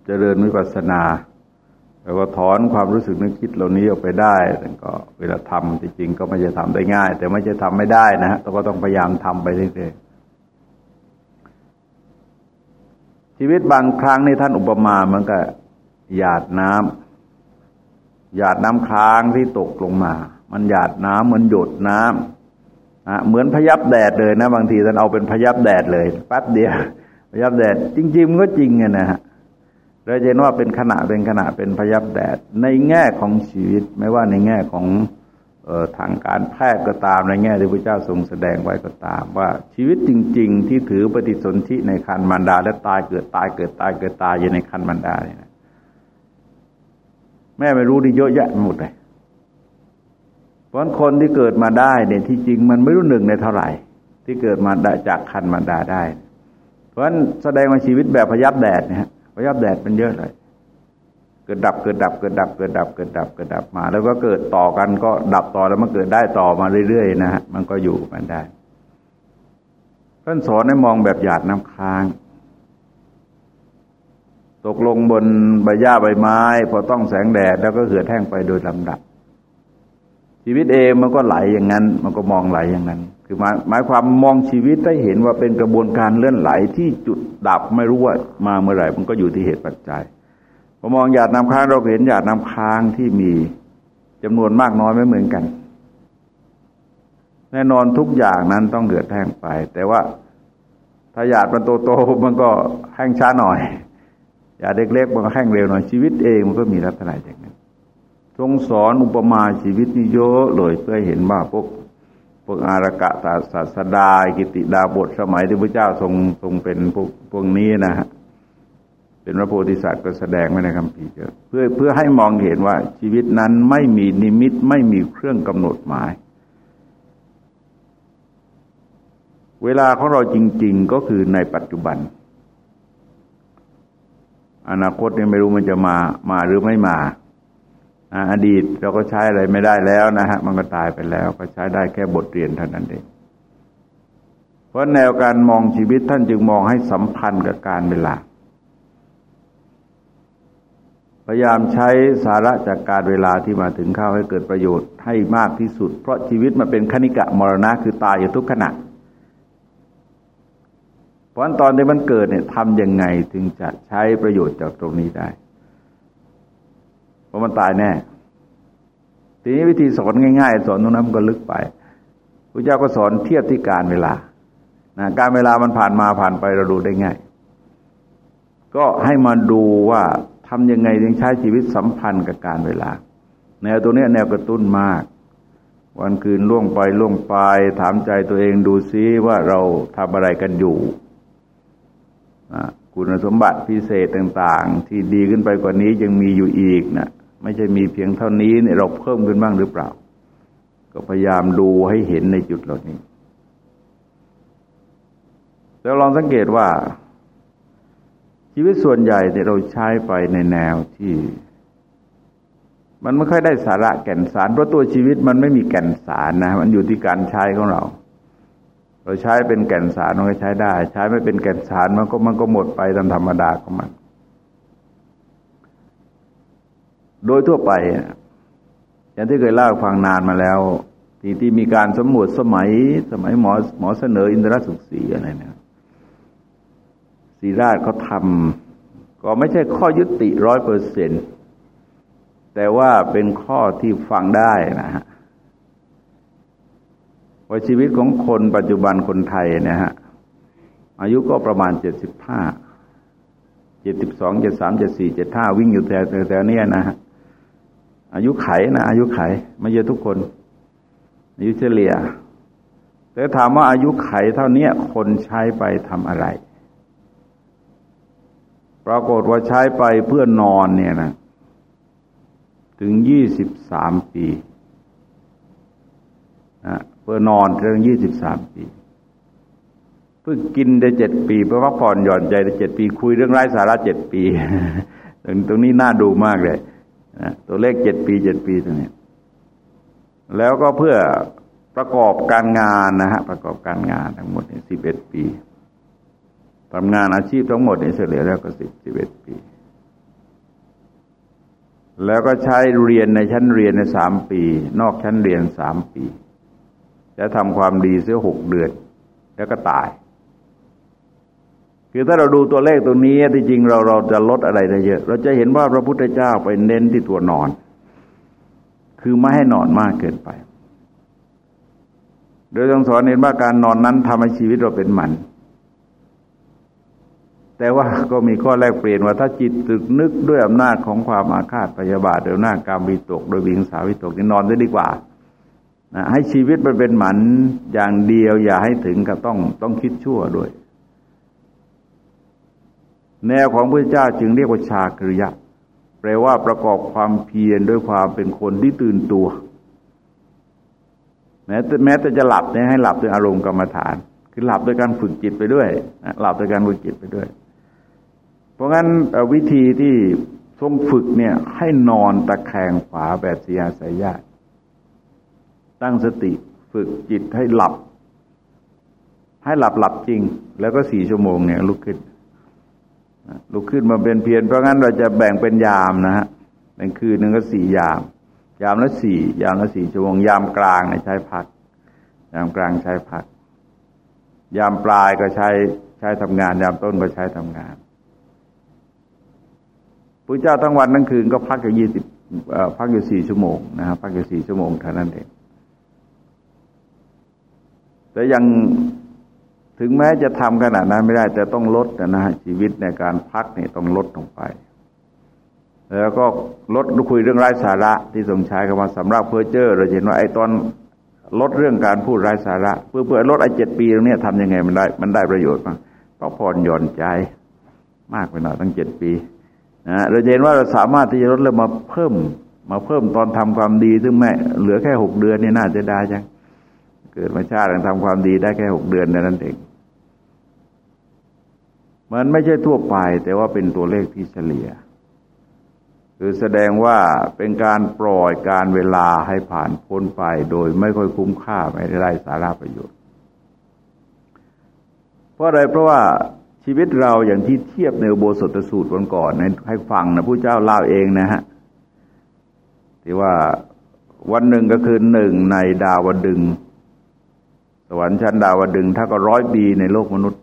เจริญวิปัสสนา แล้วก็ถอนความรู้สึกนึกคิดเหล่านี้ออกไปได้แต่ก็เวลาทำจริงๆก็ไม่จะทำได้ง่าย แต่ไม่จะทำไม่ได้นะฮะเราก็ต้องพยายามทำไปเรื่อยๆชีวิตบางครั้งในท่านอุปมามันก็หยาดน้ำหยาดน้ำค้างที่ตกลงมา มันหยาดน้ำเหมือนหยดน้ำอะเหมือนพยับแดดเลยนะ บางทีท่านเอาเป็นพยับแดดเลยแป๊บเดียวพยับแดดจริงๆมันก็จริงไงนะฮะ เราจะเห็นว่าเป็นขณะเป็นขณะเป็นพยับแดด ในแง่ของชีวิต ไม่ว่าในแง่ของออทางการแพทย์ก็ตามในแง่ที่พระเจ้าทรงแสดงไว้ก็ตาม ว่าชีวิตจริง ๆ ที่ถือปฏิสนธิในคันมันดา และตายเกิดตายเกิดตายเกิดตายอยู่ในคันมันดาเนี่ยแม่ไม่รู้ดีเยอะแยะหมดเลยเพราะคนที่เกิดมาได้เนี่ยที่จริงมันไม่รู้หนึ่งในเท่าไหร่ ที่เกิดมาจากคันมันดาได้ เพราะฉะนั้นแสดงว่าชีวิตแบบพยับแดดเนี่ย พยับแดดมันเยอะเลยเกิดดับเกิดดับเกิดดับเกิดดับเกิดดับเกิดดับมา แล้วก็เกิดต่อกันก็ดับต่อแล้วมันเกิดได้ต่อมาเรื่อยๆนะฮะมันก็อยู่มันได้ท่านสอนให้มองแบบหยาดน้ำค้าง ตกลงบนใบหญ้าใบไม้ พอต้องแสงแดดแล้วก็เหือดแห้งไปโดยลำดับ ชีวิตเองมันก็ไหลอย่างนั้น มันก็มองไหลอย่างนั้น คือหมายหมายความมองชีวิตได้เห็นว่าเป็นกระบวนการเลื่อนไหลที่จุดดับไม่รู้ว่ามาเมื่อไหร่ มันก็อยู่ที่เหตุปัจจัยพอมองหยาดน้ำค้างเราเห็นหยาดน้ำค้างที่มีจำนวนมากน้อยไม่เหมือนกัน แน่นอนทุกอย่างนั้นต้องเหือดแห้งไป แต่ว่าถ้าหยาดมันโตๆมันก็แห้งช้าหน่อยอย่าเล็กๆมันก็แห้งเร็วหน่อยชีวิตเองมันก็มีลักษณะอย่างนั้นทรงสอนอุปมาชีวิตนี่เยอะเลยเพื่อเห็นว่าพวก พวกอารกะตาศาสดากิติดาบทสมัยที่พระเจ้าทรงทรงเป็นพวกพวกนี้นะฮะเป็นพระโพธิสัตว์ก็แสดงไว้ในคำพีเยอะเพื่อเพื่อให้มองเห็นว่าชีวิตนั้นไม่มีนิมิตไม่มีเครื่องกำหนดหมาย เวลาของเราจริง ๆ ก็คือในปัจจุบัน อนาคตเนี่ยไม่รู้มันจะมามาหรือไม่มา อดีตเราก็ใช้อะไรไม่ได้แล้วนะฮะมันก็ตายไปแล้ว ก็ใช้ได้แค่บทเรียนเท่านั้นเองเพราะแนวการมองชีวิตท่านจึงมองให้สัมพันธ์กับการเวลา พยายามใช้สาระจากการเวลาที่มาถึงเข้าให้เกิดประโยชน์ให้มากที่สุด เพราะชีวิตมันเป็นคณิกะมรณะคือตายอยู่ทุกขณะเพราะตอนที่มันเกิดเนี่ยทำยังไงถึงจะใช้ประโยชน์จากตรงนี้ได้ ราะมันตายแน่ ทีนี้วิธีสอนง่ายๆ สอนตรงนั้นก็ลึกไปพระเจ้าก็สอนเทียบที่การเวลานะการเวลามันผ่านมาผ่านไปเราดูได้ง่าย ก็ให้มาดูว่าทำยังไงถึงใช้ชีวิตสัมพันธ์กับการเวลา แนวตัวนี้แนวกระตุ้นมาก วันคืนล่วงไปล่วงไป ถามใจตัวเองดูซิว่าเราทำอะไรกันอยู่คุณสมบัติพิเศษต่าง ๆ ที่ดีขึ้นไปกว่านี้ยังมีอยู่อีกนะ ไม่ใช่มีเพียงเท่านี้เนี่ยเราเพิ่มขึ้นบ้างหรือเปล่า ก็พยายามดูให้เห็นในจุดเหล่านี้ แล้วลองสังเกตว่า ชีวิตส่วนใหญ่เนี่ยเราใช้ไปในแนวที่ มันไม่ค่อยได้สาระแก่นสารเพราะตัวชีวิตมันไม่มีแก่นสารนะ มันอยู่ที่การใช้ของเราเราใช้เป็นแก่นสารมันก็ใช้ได้ ใช้ไม่เป็นแก่นสารมันก็มันก็หมดไปตามธรรมดาของมัน โดยทั่วไปอย่างที่เคยเล่าฟังนานมาแล้วที่ที่มีการสมรวจสมัยสมัยหมอหมอเสนออินทรสุขสีอะไรเนี่ยรีราชเขาทำก็ไม่ใช่ข้อยุติร้อยเปอร์เซ็นตแต่ว่าเป็นข้อที่ฟังได้นะฮะว่าชีวิตของคนปัจจุบันคนไทยเนี่ยฮะอายุก็ประมาณเจ็ดสิบห้าเจ็ดสิบสองเจ็ดสามเจ็ดสี่เจ็ดห้าวิ่งอยู่แต่แต่เนี้ยนะฮะ อายุไขนะอายุไขไม่เยอะทุกคน อายุเฉลี่ย แต่ถามว่าอายุไขเท่านี้คนใช้ไปทำอะไร ปรากฏว่าใช้ไปเพื่อนอนเนี่ยนะถึงยี่สิบสามปีนะเพื่อนอนเรื่องยี่สิบสามปี เพื่อกินได้เจ็ดปีเพื่อพักผ่อนหย่อนใจได้เจ็ดปี คุยเรื่องไร้สาระเจ็ดปี ตรงตรงนี้น่าดูมากเลย ตัวเลขเจ็ดปีเจ็ดปีตรงนี้แล้วก็เพื่อประกอบการงานนะฮะประกอบการงานทั้งหมดในสิบเอ็ดปีทำงานอาชีพทั้งหมดในเฉลี่ยแล้วก็สิบสิบเอ็ดปี แล้วก็ใช้เรียนในชั้นเรียนในสามปี นอกชั้นเรียนสามปี จะทำความดีเสียหกเดือน แล้วก็ตาย คือถ้าเราดูตัวเลขตรงนี้ที่จริงเราเราจะลดอะไรได้เยอะ เราจะเห็นว่าพระพุทธเจ้าไปเน้นที่ตัวนอน คือไม่ให้นอนมากเกินไป โดยทรงสอนเห็นว่าการนอนนั้นทำให้ชีวิตเราเป็นหมัน แต่ว่าก็มีข้อแลกเปลี่ยนว่าถ้าจิตตึกนึกด้วยอำนาจของความอาฆาตพยาบาทโดยหน้าการวิตก โดยวิงสาวิตกนี่นอนได้ดีกว่านะให้ชีวิตมันเป็นหมันอย่างเดียว อย่าให้ถึงกับต้องต้องคิดชั่วด้วย แนวของพระเจ้าจึงเรียกว่าชากริยะ แปลว่าประกอบความเพียรด้วยความเป็นคนที่ตื่นตัว แม้แต่แม้แต่จะหลับเนี่ยให้หลับด้วยอารมณ์กรรมฐาน คือหลับโดยการฝึกจิตไปด้วยหลับโดยการฝึกจิตไปด้วย เพราะงั้นวิธีที่ทรงฝึกเนี่ยให้นอนตะแคงขวาแบบเสียสายญาติตั้งสติฝึกจิตให้หลับ ให้หลับหลับจริง แล้วก็สี่ชั่วโมงเนี่ยลุกขึ้น ลุกขึ้นมาเป็นเพียรเพราะงั้นเราจะแบ่งเป็นยามนะฮะเป็นคืนหนึ่งก็สี่ยาม ยามละสี่ยามละสี่ชั่วโมงยามกลางใช้พัก ยามกลางใช้พัก ยามปลายก็ใช้ใช้ทำงาน ยามต้นก็ใช้ทำงานพระเจ้าทั้งวันทั้งคืนก็พักอยู่ยี่สิบพักอยู่สี่ชั่วโมงนะครับพักอยู่สี่ชั่วโมงเท่านั้นเองแต่ยัง ถึงแม้จะทำขนาดนั้นไม่ได้ แต่ต้องลดนะฮะชีวิตในการพักเนี่ยต้องลดลงไป แล้วก็ลดคุยเรื่องไร้สาระที่ทรงใช้คำว่าสำหรับเพอเจอร์เราเห็นว่าไอ้ตอนลดเรื่องการพูดไร้สาระ เพื่อเพื่อลดไอ้เจ็ดปีตรงนี้ทำยังไงมันได้มันได้ประโยชน์มั้งก็ผ่อนหย่อนใจ มากไปหน่อยตั้งเจ็ดปีนะเราเห็นว่าเราสามารถที่จะลดเลยมาเพิ่ม มาเพิ่มตอนทำความดีซึ่งแม่เหลือแค่หกเดือนนี่น่าจะได้จัง เกิดมาชาติทำความดีได้แค่หกเดือนนั้นเอง มันไม่ใช่ทั่วไป แต่ว่าเป็นตัวเลขที่เฉลี่ย คือแสดงว่าเป็นการปล่อยการเวลาให้ผ่านพ้นไป โดยไม่ค่อยคุ้มค่าไม่ได้สาระประโยชน์ เพราะอะไรเพราะว่าชีวิตเราอย่างที่เทียบในโบสถสูตรวันก่อนให้ฟังนะผู้เจ้าเล่าเองนะฮะที่ว่าวันหนึ่งก็คือหนึ่งในดาวดึง วรรค์ชั้นดาวดึงถ้าก็ร้อยปีในโลกมนุษย์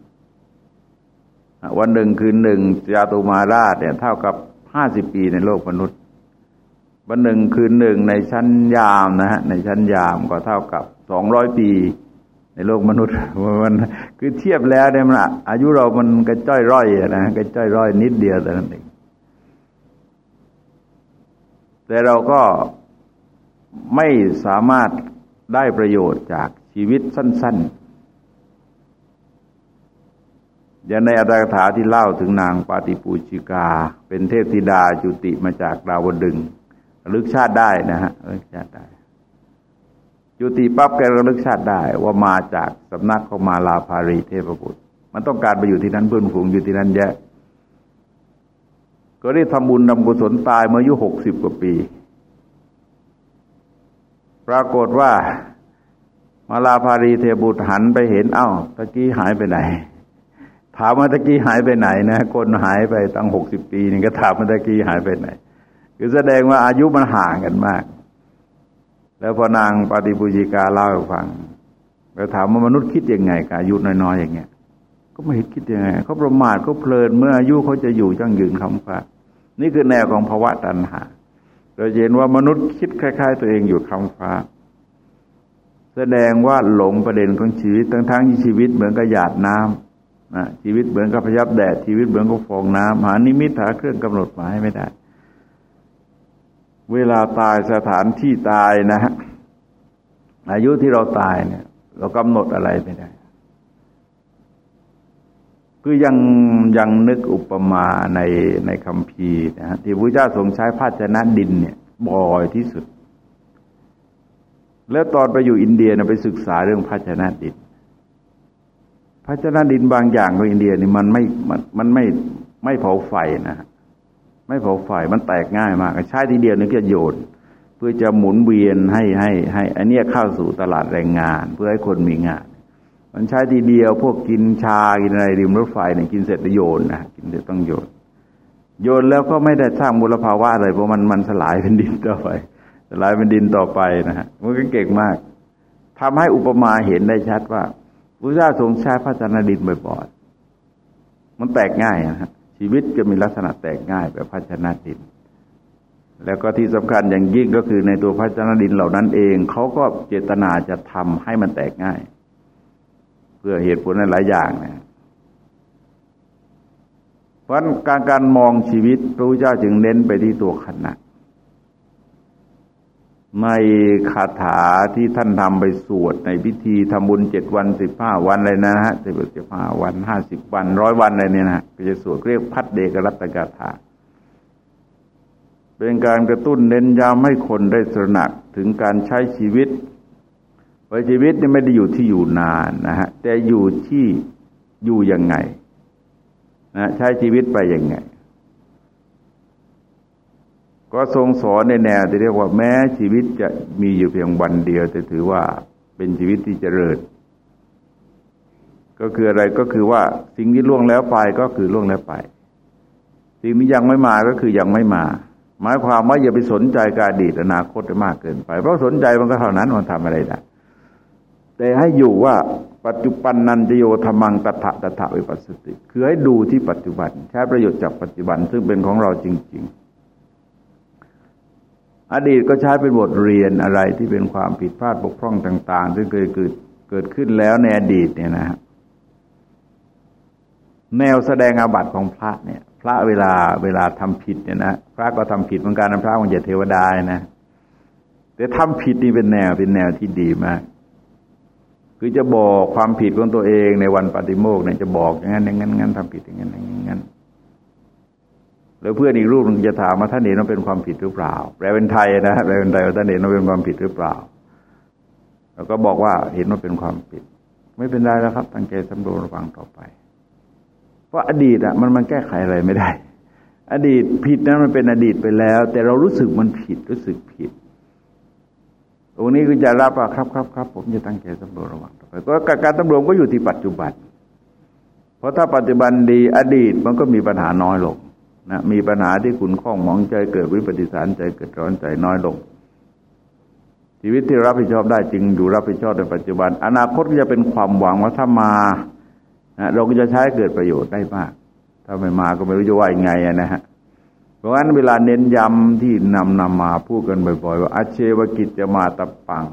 วันหนึ่งคือหนึ่งจาตุมาราชเนี่ยเท่ากับห้าสิบปีในโลกมนุษย์ วันหนึ่งคือหนึ่งในชั้นยามนะฮะในชั้นยามก็เท่ากับสองร้อยปีในโลกมนุษย์มันคือเทียบแล้วเนี่ยมันอายุเรามันกระจ้อยร่อยนะกระจ้อยร่อยนิดเดียวแต่นั้นเองแต่เราก็ไม่สามารถได้ประโยชน์จาก ชีวิตสั้น ๆ อย่างในอัตถกถาที่เล่าถึงนางปาติปูชิกา เป็นเทพธิดาจุติมาจากดาวดึงลึกชาติได้นะฮะลึกชาติได้จุติปั๊บแกระลึกชาติได้ ว่ามาจากสำนักของมาลาภารีเทพบุตร มันต้องการไปอยู่ที่นั้นเพื่อนฝูงอยู่ที่นั้นเยะ ก็ได้ทำบุญทำกุศลตายเมื่ออายุหกสิบกว่าปี ปรากฏว่า มาลาภารีเทบุตรหันไปเห็นเอา้าตะกี้หายไปไหน ถามว่าตะกี้หายไปไหนนะคนหายไปตั้งหกสิบปีนี่ก็ถามว่าตะกี้หายไปไหน คือแสดงว่าอายุมันห่างกันมาก แล้วพอนางปฏิปุจิกาเล่าให้ฟังเราถามว่ามนุษย์คิดยังไงกับอายุน้อยๆอย่างเงี้ย ก็ไม่เห็นคิดยังไงเขาประมาทเขาเพลินเมื่ออายุเขาจะอยู่จังยืนคำฟ้านี่คือแนวของภาวะตัณหา เราเห็นว่ามนุษย์คิดคล้าย ๆ ตัวเองอยู่คำฟ้า แสดงว่าหลงประเด็นของชีวิตทั้งๆที่ชีวิตเหมือนกับหยาดน้ำนะชีวิตเหมือนกับพยับแดดชีวิตเหมือนกับฟองน้ำหานิมิตหาเครื่องกำหนดหมายไม่ได้ เวลาตายสถานที่ตายนะฮะอายุที่เราตายเนี่ย เรากำหนดอะไรไม่ได้ คือยังยังนึกอุปมาในในคำพีนะฮะที่พระเจ้าทรงใช้ภาชนะดินเนี่ยบ่อยที่สุด แล้วตอนไปอยู่อินเดียนะไปศึกษาเรื่องภาชนะดินภาชนะดินบางอย่างของอินเดียนี่มันไม่มันมันไม่ไม่เผาไฟนะฮะไม่เผาไฟมันแตกง่ายมากใช้ทีเดียวนึกจะโยนเพื่อจะหมุนเวียนให้ให้ให้อันนี้เข้าสู่ตลาดแรงงาน เพื่อให้คนมีงาน มันใช้ทีเดียวพวกกินชากินอะไรริมรถไฟเนี่ยกินเสร็จโยนนะกินเสร็จต้องโยนโยนแล้วก็ไม่ได้สร้างมลภาวะอะไรเพราะมันมันสลายเป็นดินต่อไป สลายเป็นดินต่อไปนะฮะมันก็เก่งมากทำให้อุปมาเห็นได้ชัดว่าพระเจ้าทรงใช้พระจันทดินบ่อยๆมันแตกง่ายนะฮะชีวิตจะมีลักษณะแตกง่ายแบบภาชนะดิน แล้วก็ที่สำคัญอย่างยิ่งก็คือในตัวภาชนะดินเหล่านั้นเองเขาก็เจตนาจะทำให้มันแตกง่าย เพื่อเหตุผลหลายอย่างนะเพราะการการมองชีวิตพระพุทธเจ้าจึงเน้นไปที่ตัวขณะ ในคาถาที่ท่านทำไปสวดในพิธีทำบุญเจ็ดวันสิบห้าวันเลยนะฮะสิบสิบห้าวันห้าสิบวันร้อยวันอะไรเนี่ยนะก็จะสวดเรียกพัดเดกรัตกาถาเป็นการกระตุ้นเน้นย้ำให้คนได้ตระหนักถึงการใช้ชีวิตว่าชีวิตนี่ไม่ได้อยู่ที่อยู่นานนะฮะแต่อยู่ที่อยู่ยังไงนะใช้ชีวิตไปยังไง ก็ทรงสอนในแนวที่เรียกว่าแม้ชีวิตจะมีอยู่เพียงวันเดียวแต่ถือว่าเป็นชีวิตที่เจริญ ก็คืออะไรก็คือว่าสิ่งที่ล่วงแล้วไปก็คือล่วงแล้วไป สิ่งที่ยังไม่มาก็คือยังไม่มา หมายความว่าอย่าไปสนใจการอดีตอนาคตมากเกินไป เพราะสนใจมันก็เท่านั้นมันทำอะไรได้แต่ให้อยู่ว่าปัจจุบันนันจโยธรรมังตถะตถะวิปัสสติ คือให้ดูที่ปัจจุบัน ใช้ประโยชน์จากปัจจุบันซึ่งเป็นของเราจริง ๆ อดีตก็ใช้เป็นบทเรียนอะไรที่เป็นความผิดพลาดบกพร่องต่างๆที่เคยเกิดเกิดขึ้นแล้วในอดีตเนี่ยนะฮะแนวแสดงอาบัติของพระเนี่ย พระเวลาเวลาทำผิดเนี่ยนะพระก็ทำผิดเหมือนกันนพระมันจะเทวดานะ แต่ทำผิดนี่เป็นแนวเป็นแนวที่ดีมาก คือจะบอกความผิดของตัวเองในวันปฏิโมกข์เนี่ยจะบอกอย่างนั้นอย่างนั้นงั้นทำผิดอย่างนั้นอย่างนั้น แล้วเพื่อนอีกรูปนึงจะถามว่าท่านเห็นว่าเป็นความผิดหรือเปล่า แปลเป็นไทยนะแปลเป็นไทยว่าท่านเห็นว่าเป็นความผิดหรือเปล่า แล้วก็บอกว่าเห็นว่าเป็นความผิด ไม่เป็นไรแล้วครับ ตั้งใจสำรวจระวังต่อไป เพราะอดีตอะมันมันแก้ไขอะไรไม่ได้ อดีตผิดนั้นมันเป็นอดีตไปแล้ว แต่เรารู้สึกมันผิดรู้สึกผิดตรงนี้คือจะรับว่าครับครับครับผมจะตั้งใจสำรวจระวังต่อไปก็การสำรวจก็อยู่ที่ปัจจุบัน เพราะถ้าปัจจุบันดีอดีตมันก็มีปัญหาน้อยลง นะมีปัญหาที่ขุนข้องมองใจเกิดวิปฏิสารใจเกิดร้อนใจน้อยลง ชีวิตที่รับผิดชอบได้จึงอยู่รับผิดชอบในปัจจุบัน อนาคตก็จะเป็นความหวังว่าถ้ามาเราก็จะใช้เกิดประโยชน์ได้มาก ถ้าไม่มาก็ไม่รู้จะว่ายังไงนะฮะเพราะฉะนั้นเวลาเน้นย้ำที่นำนำมาพูดกันบ่อย ๆ ว่าอาเชวกิจจะมาตะปัง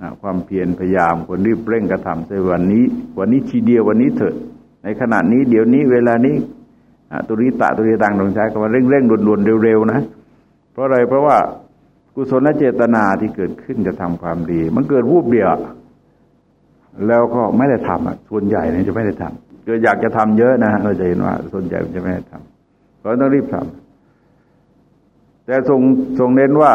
นะความเพียรพยายามคนรีบเร่งกระทำในวันนี้ วันนี้ทีเดียววันนี้เถิดในขณะนี้เดี๋ยวนี้เวลานี้ ตุริตะตุริตังต้องใช้คำว่าเร่งเร่งด่วนๆเร็วๆนะ เพราะอะไรเพราะว่ากุศลเจตนาที่เกิดขึ้นจะทำความดี มันเกิดวูบเดียวแล้วก็ไม่ได้ทำอะส่วนใหญ่เนี่ยจะไม่ได้ทำเกิดอยากจะทำเยอะนะเราจะเห็นว่า ส่วนใหญ่จะไม่ได้ทำเพราะต้องรีบทำแต่ทรงทรงเน้นว่า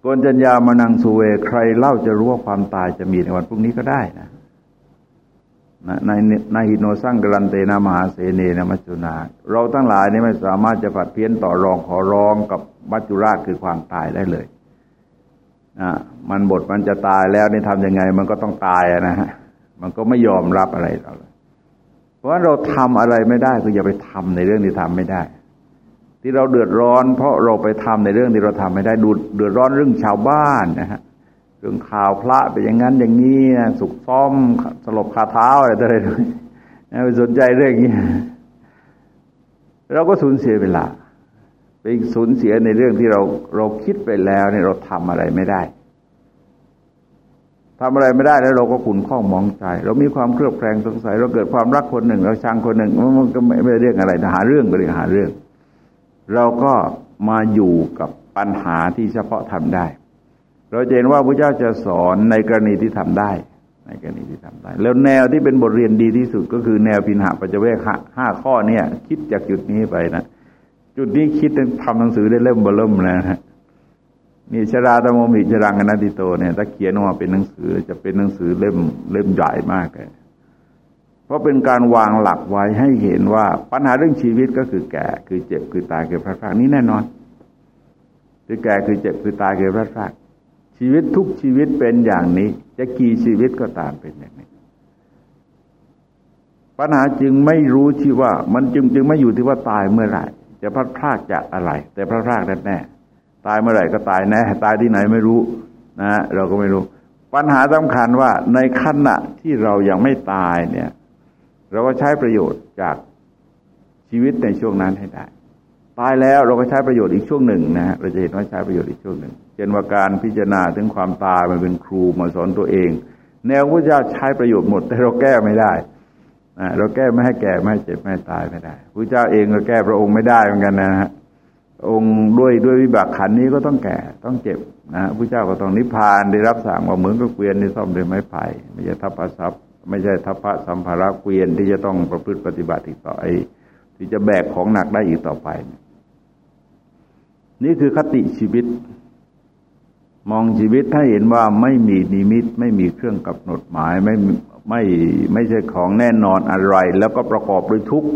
โกนจัญญามานังสุเวใครเล่าจะรู้ว่าความตายจะมีในวันพรุ่งนี้ก็ได้นะ ในในหิโนสั่งกรันเตนามหาเสเนนมัจจุนา เราทั้งหลายนี่ไม่สามารถจะผัดเพี้ยนต่อรองขอร้องกับมัจจุราชคือความตายได้เลยนะมันบทมันจะตายแล้วนี่ทำยังไง มันก็ต้องตายนะฮะมันก็ไม่ยอมรับอะไรเราเลยเพราะว่าเราทำอะไรไม่ได้ก็อย่าไปทำในเรื่องที่ทำไม่ได้ ที่เราเดือดร้อน เพราะเราไปทำในเรื่องที่เราทำไม่ได้ดูเดือดร้อนเรื่องชาวบ้านนะฮะ เรื่องข่าวพระไปอย่างนั้นอย่างนี้นะสุกซ้อมสลบคาเท้าอะไรต่ออะไรไปสนใจเรื่องนี้เราก็สูญเสียเวลาไปสูญเสียในเรื่องที่เราเราคิดไปแล้วเนี่ยเราทำอะไรไม่ได้ทำอะไรไม่ได้แล้วเราก็ขุนข้องมองใจ เรามีความเครือบแคลงสงสัย เราเกิดความรักคนหนึ่ง เราชังคนหนึ่งมันก็ไม่ไม่เรื่องอะไรหาเรื่องก็เลยหาเรื่อง เราก็มาอยู่กับปัญหาที่เฉพาะทำได้ เราเห็นว่าพระเจ้าจะสอนในกรณีที่ทำได้ ในกรณีที่ทำได้ แล้วแนวที่เป็นบทเรียนดีที่สุดก็คือแนวอภิณหปัจจเวกขณ์ห้าข้อเนี่ยคิดจากจุดนี้ไปนะจุดนี้คิดทำหนังสือได้เล่มเบ้อเริ่มแล้วนะนี่ชราธัมโมมหิชรังอนตีโตเนี่ยถ้าเขียนออกมาเป็นหนังสือจะเป็นหนังสือเล่มเล่มใหญ่มากเลยเพราะเป็นการวางหลักไว้ให้เห็นว่าปัญหาเรื่องชีวิตก็คือแก่ คือเจ็บคือตายคือพลาดพลาดนี่แน่นอน คือแก่คือเจ็บคือตายคือพลาดพลาด ชีวิตทุกชีวิตเป็นอย่างนี้ จะกี่ชีวิตก็ตามเป็นอย่างนี้ ปัญหาจึงไม่รู้ที่ว่า มันจึงจึงไม่อยู่ที่ว่าตายเมื่อไหร่ จะพลาดพลาดจากอะไร แต่พลาดพลาดแน่แน่ตายเมื่อไหร่ก็ตายแน่ตายที่ไหนไม่รู้นะ เราก็ไม่รู้ ปัญหาสำคัญว่าในขณะที่เรายังไม่ตายเนี่ย เราก็ใช้ประโยชน์จากชีวิตในช่วงนั้นให้ได้ ตายแล้วเราก็ใช้ประโยชน์อีกช่วงหนึ่งนะฮะเราจะเห็นว่าใช้ประโยชน์อีกช่วงหนึ่งช่นว่าการพิจารณาถึงความตายมันเป็นครูมาสอนตัวเอง แนวพระเจ้าใช้ประโยชน์หมด แต่เราแก้ไม่ได้เราแก้ไม่ให้แก่ไม่ให้เจ็บไม่ให้ตายไม่ได้พระเจ้าเองก็แก้พระองค์ไม่ได้เหมือนกันนะฮะองค์ด้วยด้วยวิบากขันนี้ก็ต้องแก่ต้องเจ็บนะพระเจ้าก็ต้องนิพพานได้รับสั่งว่าเหมือนกับเกวียนที่ซ่อมด้วยไม้ไผ่ไม่ใช่ทัพพระทรัพย์ไม่ใช่ทัพพระสัมภาระเกวียนที่จะต้องประพฤติปฏิบัติอีกต่อไอที่จะแบกของหนักได้อีกต่อไปนี่ นี่คือคติชีวิต มองชีวิตให้เห็นว่าไม่มีนิมิต ไม่มีเครื่องกำหนดหมายไม่ไม่ไม่ใช่ของแน่นอนอะไร แล้วก็ประกอบด้วยทุกข์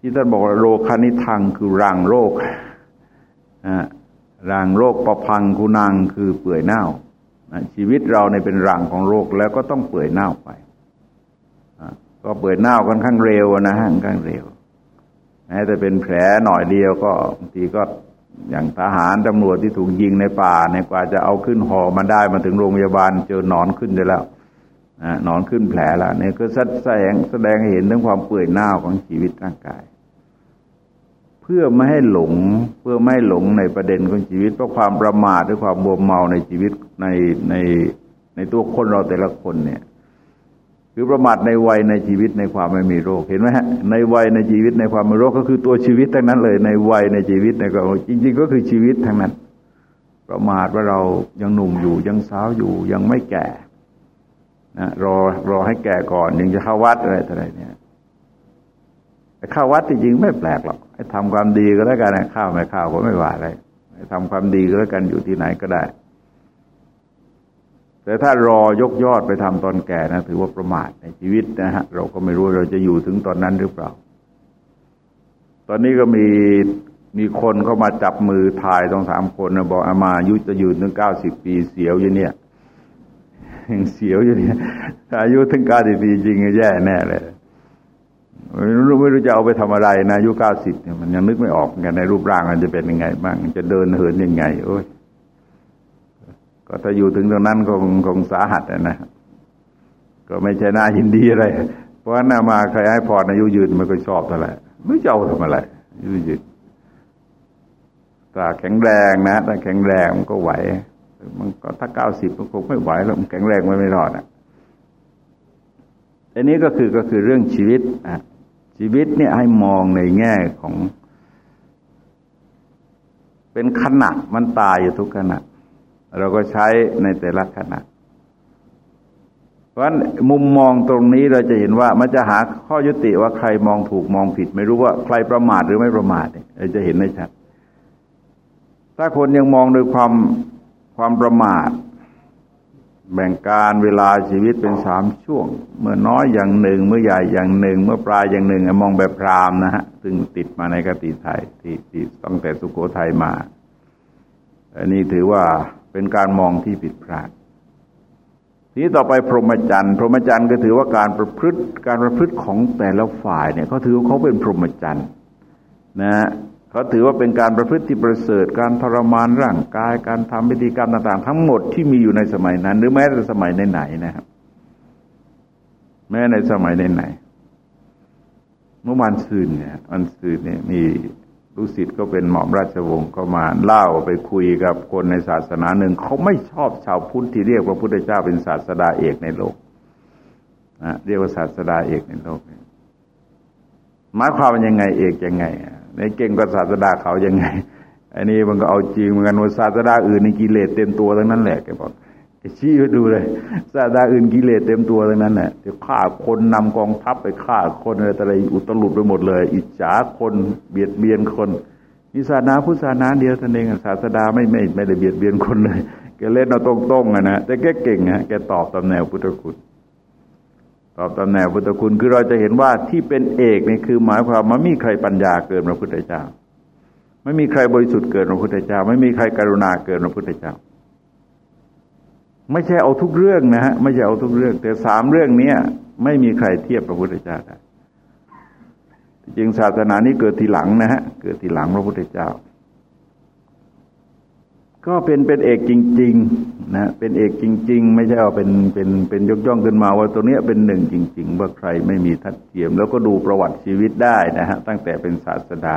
ที่ท่านบอกโรคานิทังคือรังโรครังโรคประพังคุณังคือเปื่อยเน่า ชีวิตเราในเป็นรังของโรคแล้วก็ต้องเปื่อยเน่าไป ก็เปื่อยเน่าค่อนข้างเร็วนะฮะค่อนข้างเร็ว แม้แต่เป็นแผลหน่อยเดียวก็บางทีก็อย่างทหารตำรวจที่ถูกยิงในป่าเนี่ยกว่าจะเอาขึ้นหอมาได้มาถึงโรงพยาบาลเจอหนอนขึ้นได้แล้วหนอนขึ้นแผลแล้วเนี่ยก็แสดงแสดงให้เห็นถึงความเปื่อยเน่าของชีวิตร่างกาย เพื่อไม่ให้หลงเพื่อไม่ให้หลงในประเด็นของชีวิตเพราะความประมาทด้วยความบวมเมาในชีวิตในในในตัวคนเราแต่ละคนเนี่ย คือประมาทในวัยในชีวิตในความไม่มีโรคเห็นไหมฮะในวัยในชีวิตในความไม่โรคก็คือตัวชีวิตทั้งนั้นเลย ในวัยในชีวิตในความจริง ๆ ก็คือชีวิตทั้งนั้น ประมาทว่าเรายังหนุ่มอยู่ยังสาวอยู่ยังไม่แก่นะรอรอให้แก่ก่อนยังจะเข้าวัดอะไรต่ออะไรเนี่ยแต่เข้าวัดจริงๆไม่แปลกหรอกให้ทำความดีก็แล้วกันนะข้าวไม่ข้าวก็ไม่ว่าอะไรให้ทำความดีก็แล้วกันอยู่ที่ไหนก็ได้ แต่ถ้ารอยกยอดไปทำตอนแก่นะถือว่าประมาทในชีวิตนะฮะเราก็ไม่รู้เราจะอยู่ถึงตอนนั้นหรือเปล่า ตอนนี้ก็มีมีคนเข้ามาจับมือถ่ายต้องสามคนนะบอกอามายุจะอยู่ถึงเก้าสิบปีเสียวอยู่เนี่ยยังเสียวอยู่เนี่ยอายุถึงเก้าสิบปีจริงแย่แน่เลยไม่รู้ไม่รู้จะเอาไปทำอะไรนะอายุเก้าสิบเนี่ยมันยังนึกไม่ออกกันในรูปร่างมันจะเป็นยังไงบ้างจะเดินเหินยังไง โอ้ย ก็ถ้าอยู่ถึงตรงนั้นคงคงสาหัสนะก็ไม่ใช่น่ายินดีอะไร เพราะน่ามาใครให้พรอายุยืนมันก็ชอบเท่าไหร่ไม่เจ้าทำอะไรอายุยืนถ้าแข็งแรงนะถ้าแข็งแรงมันก็ไหว มันก็ถ้าเก้าสิบมันคงไม่ไหวแล้วมันแข็งแรงมันไม่รอดอะอันนี้ก็คือก็คือเรื่องชีวิตอะชีวิตเนี่ยให้มองในแง่ของ เป็นขณะมันตายอยู่ทุกขณะ เราก็ใช้ในแต่ละขณะ เพราะฉะนั้นมุมมองตรงนี้เราจะเห็นว่ามันจะหาข้อยุติว่าใครมองถูกมองผิด ไม่รู้ว่าใครประมาทหรือไม่ประมาทเนี่ยเราจะเห็นได้ชัด ถ้าคนยังมองโดยความความประมาท แบ่งการเวลาชีวิตเป็นสามช่วง เมื่อน้อยอย่างหนึ่ง เมื่อใหญ่อย่างหนึ่ง เมื่อปลายอย่างหนึ่งมองแบบพรามนะฮะซึ่งติดมาในกติไทยที่ที่ตั้งแต่สุโขทัยมาอันนี้ถือว่า เป็นการมองที่ผิดพลาด ทีนี้ต่อไปพรหมจรรย์ พรหมจรรย์ก็ถือว่าการประพฤติการประพฤติของแต่ละฝ่ายเนี่ยเขาถือว่าเขาเป็นพรหมจรรย์นะเขาถือว่าเป็นการประพฤติที่ประเสริฐ การทรมานร่างกาย การทำพิธีกรรมต่าง ๆ ทั้งหมดที่มีอยู่ในสมัยนั้น หรือแม้แต่สมัยไหนๆนะครับ แม้ในสมัยไหนๆเมื่อวันซืนเนี่ยวันซืนเนี่ยมี ลูกศิษย์ก็เป็นหม่อมราชวงศ์ก็มาเล่าไปคุยกับคนในศาสนาหนึ่งเขาไม่ชอบชาวพุทธที่เรียกพระพุทธเจ้าเป็นศาสดาเอกในโลกนะเรียกว่าศาสดาเอกในโลกหมายความว่ายังไงเอกยังไงในเก่งกว่าศาสดาเขายังไงอันนี้มันก็เอาจริงเหมือนกันว่าศาสดาอื่นในกิเลสเต็มตัวทั้งนั้นแหละแกบอก ชี้ไปดูเลยศาดาอื่นกิเลสเต็มตัวทั้งนั้นแหละจะฆ่าคนนำกองทัพไปฆ่าคนอะไรอะไรอุตลุดไปหมดเลย อิจฉาคนเบียดเบียนคนมีศาสนาพุทธศาสนาเดียวท่านเองศาสดาไม่ไม่ไม่ได้เบียดเบียนคนเลยแกเล่นเอาตรงๆนะแต่แกเก่งฮะแกตอบตำแนวพุทธคุณตอบตำแนวพุทธคุณคือเราจะเห็นว่าที่เป็นเอกนี่คือหมายความมันมีใครปัญญาเกินพระพุทธเจ้า ไม่มีใครบริสุทธิ์เกินพระพุทธเจ้า ไม่มีใครกรุณาเกินพระพุทธเจ้า ไม่ใช่เอาทุกเรื่องนะฮะไม่ใช่เอาทุกเรื่อง แต่สามเรื่องเนี้ย ไม่มีใครเทียบพระพุทธเจ้าได้จริงศาสนานี้เกิดทีหลังนะฮะเกิดทีหลังพระพุทธเจ้า ก็เป็นเป็นเอกจริง ๆ นะเป็นเอกจริง ๆ ไม่ใช่เอาเป็นเป็นเป็นยกย่องขึ้นมาว่าตัวเนี้ยเป็นหนึ่งจริง ๆ ว่าใครไม่มีทัดเทียม แล้วก็ดูประวัติชีวิตได้นะฮะตั้งแต่เป็นศาสดา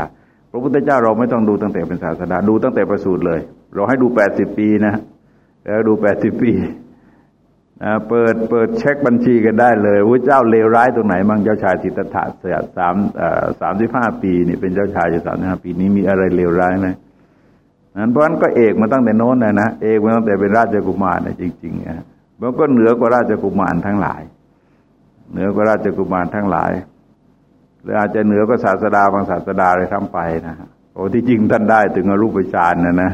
พระพุทธเจ้าเราไม่ต้องดูตั้งแต่เป็นศาสดาดูตั้งแต่ประสูติเลย เราให้ดูแปดสิบปีนะ แล้วดูแปดสิบปีนะเปิดเปิดเช็คบัญชีกันได้เลยว่าเจ้าเลวร้ายตรงไหนมั่งเจ้าชายสิทธัตถะเสียสามสามสิบห้าปีนี่เป็นเจ้าชายอยู่สามสิบห้าปีนี้มีอะไรเลวร้ายไหมนั้นเพราะนั้นก็เอกมาตั้งแต่โน้นนะนะเอกมาตั้งแต่เป็นราชกุมารนะจริงๆนะมันก็เหนือกว่าราชกุมารทั้งหลาย เหนือกว่าราชกุมารทั้งหลายหรืออาจจะเหนือกว่าศาสดาบางศาสดาเลยทั้งไปนะโอ้ที่จริงท่านได้ถึงอรูปฌานนะนะ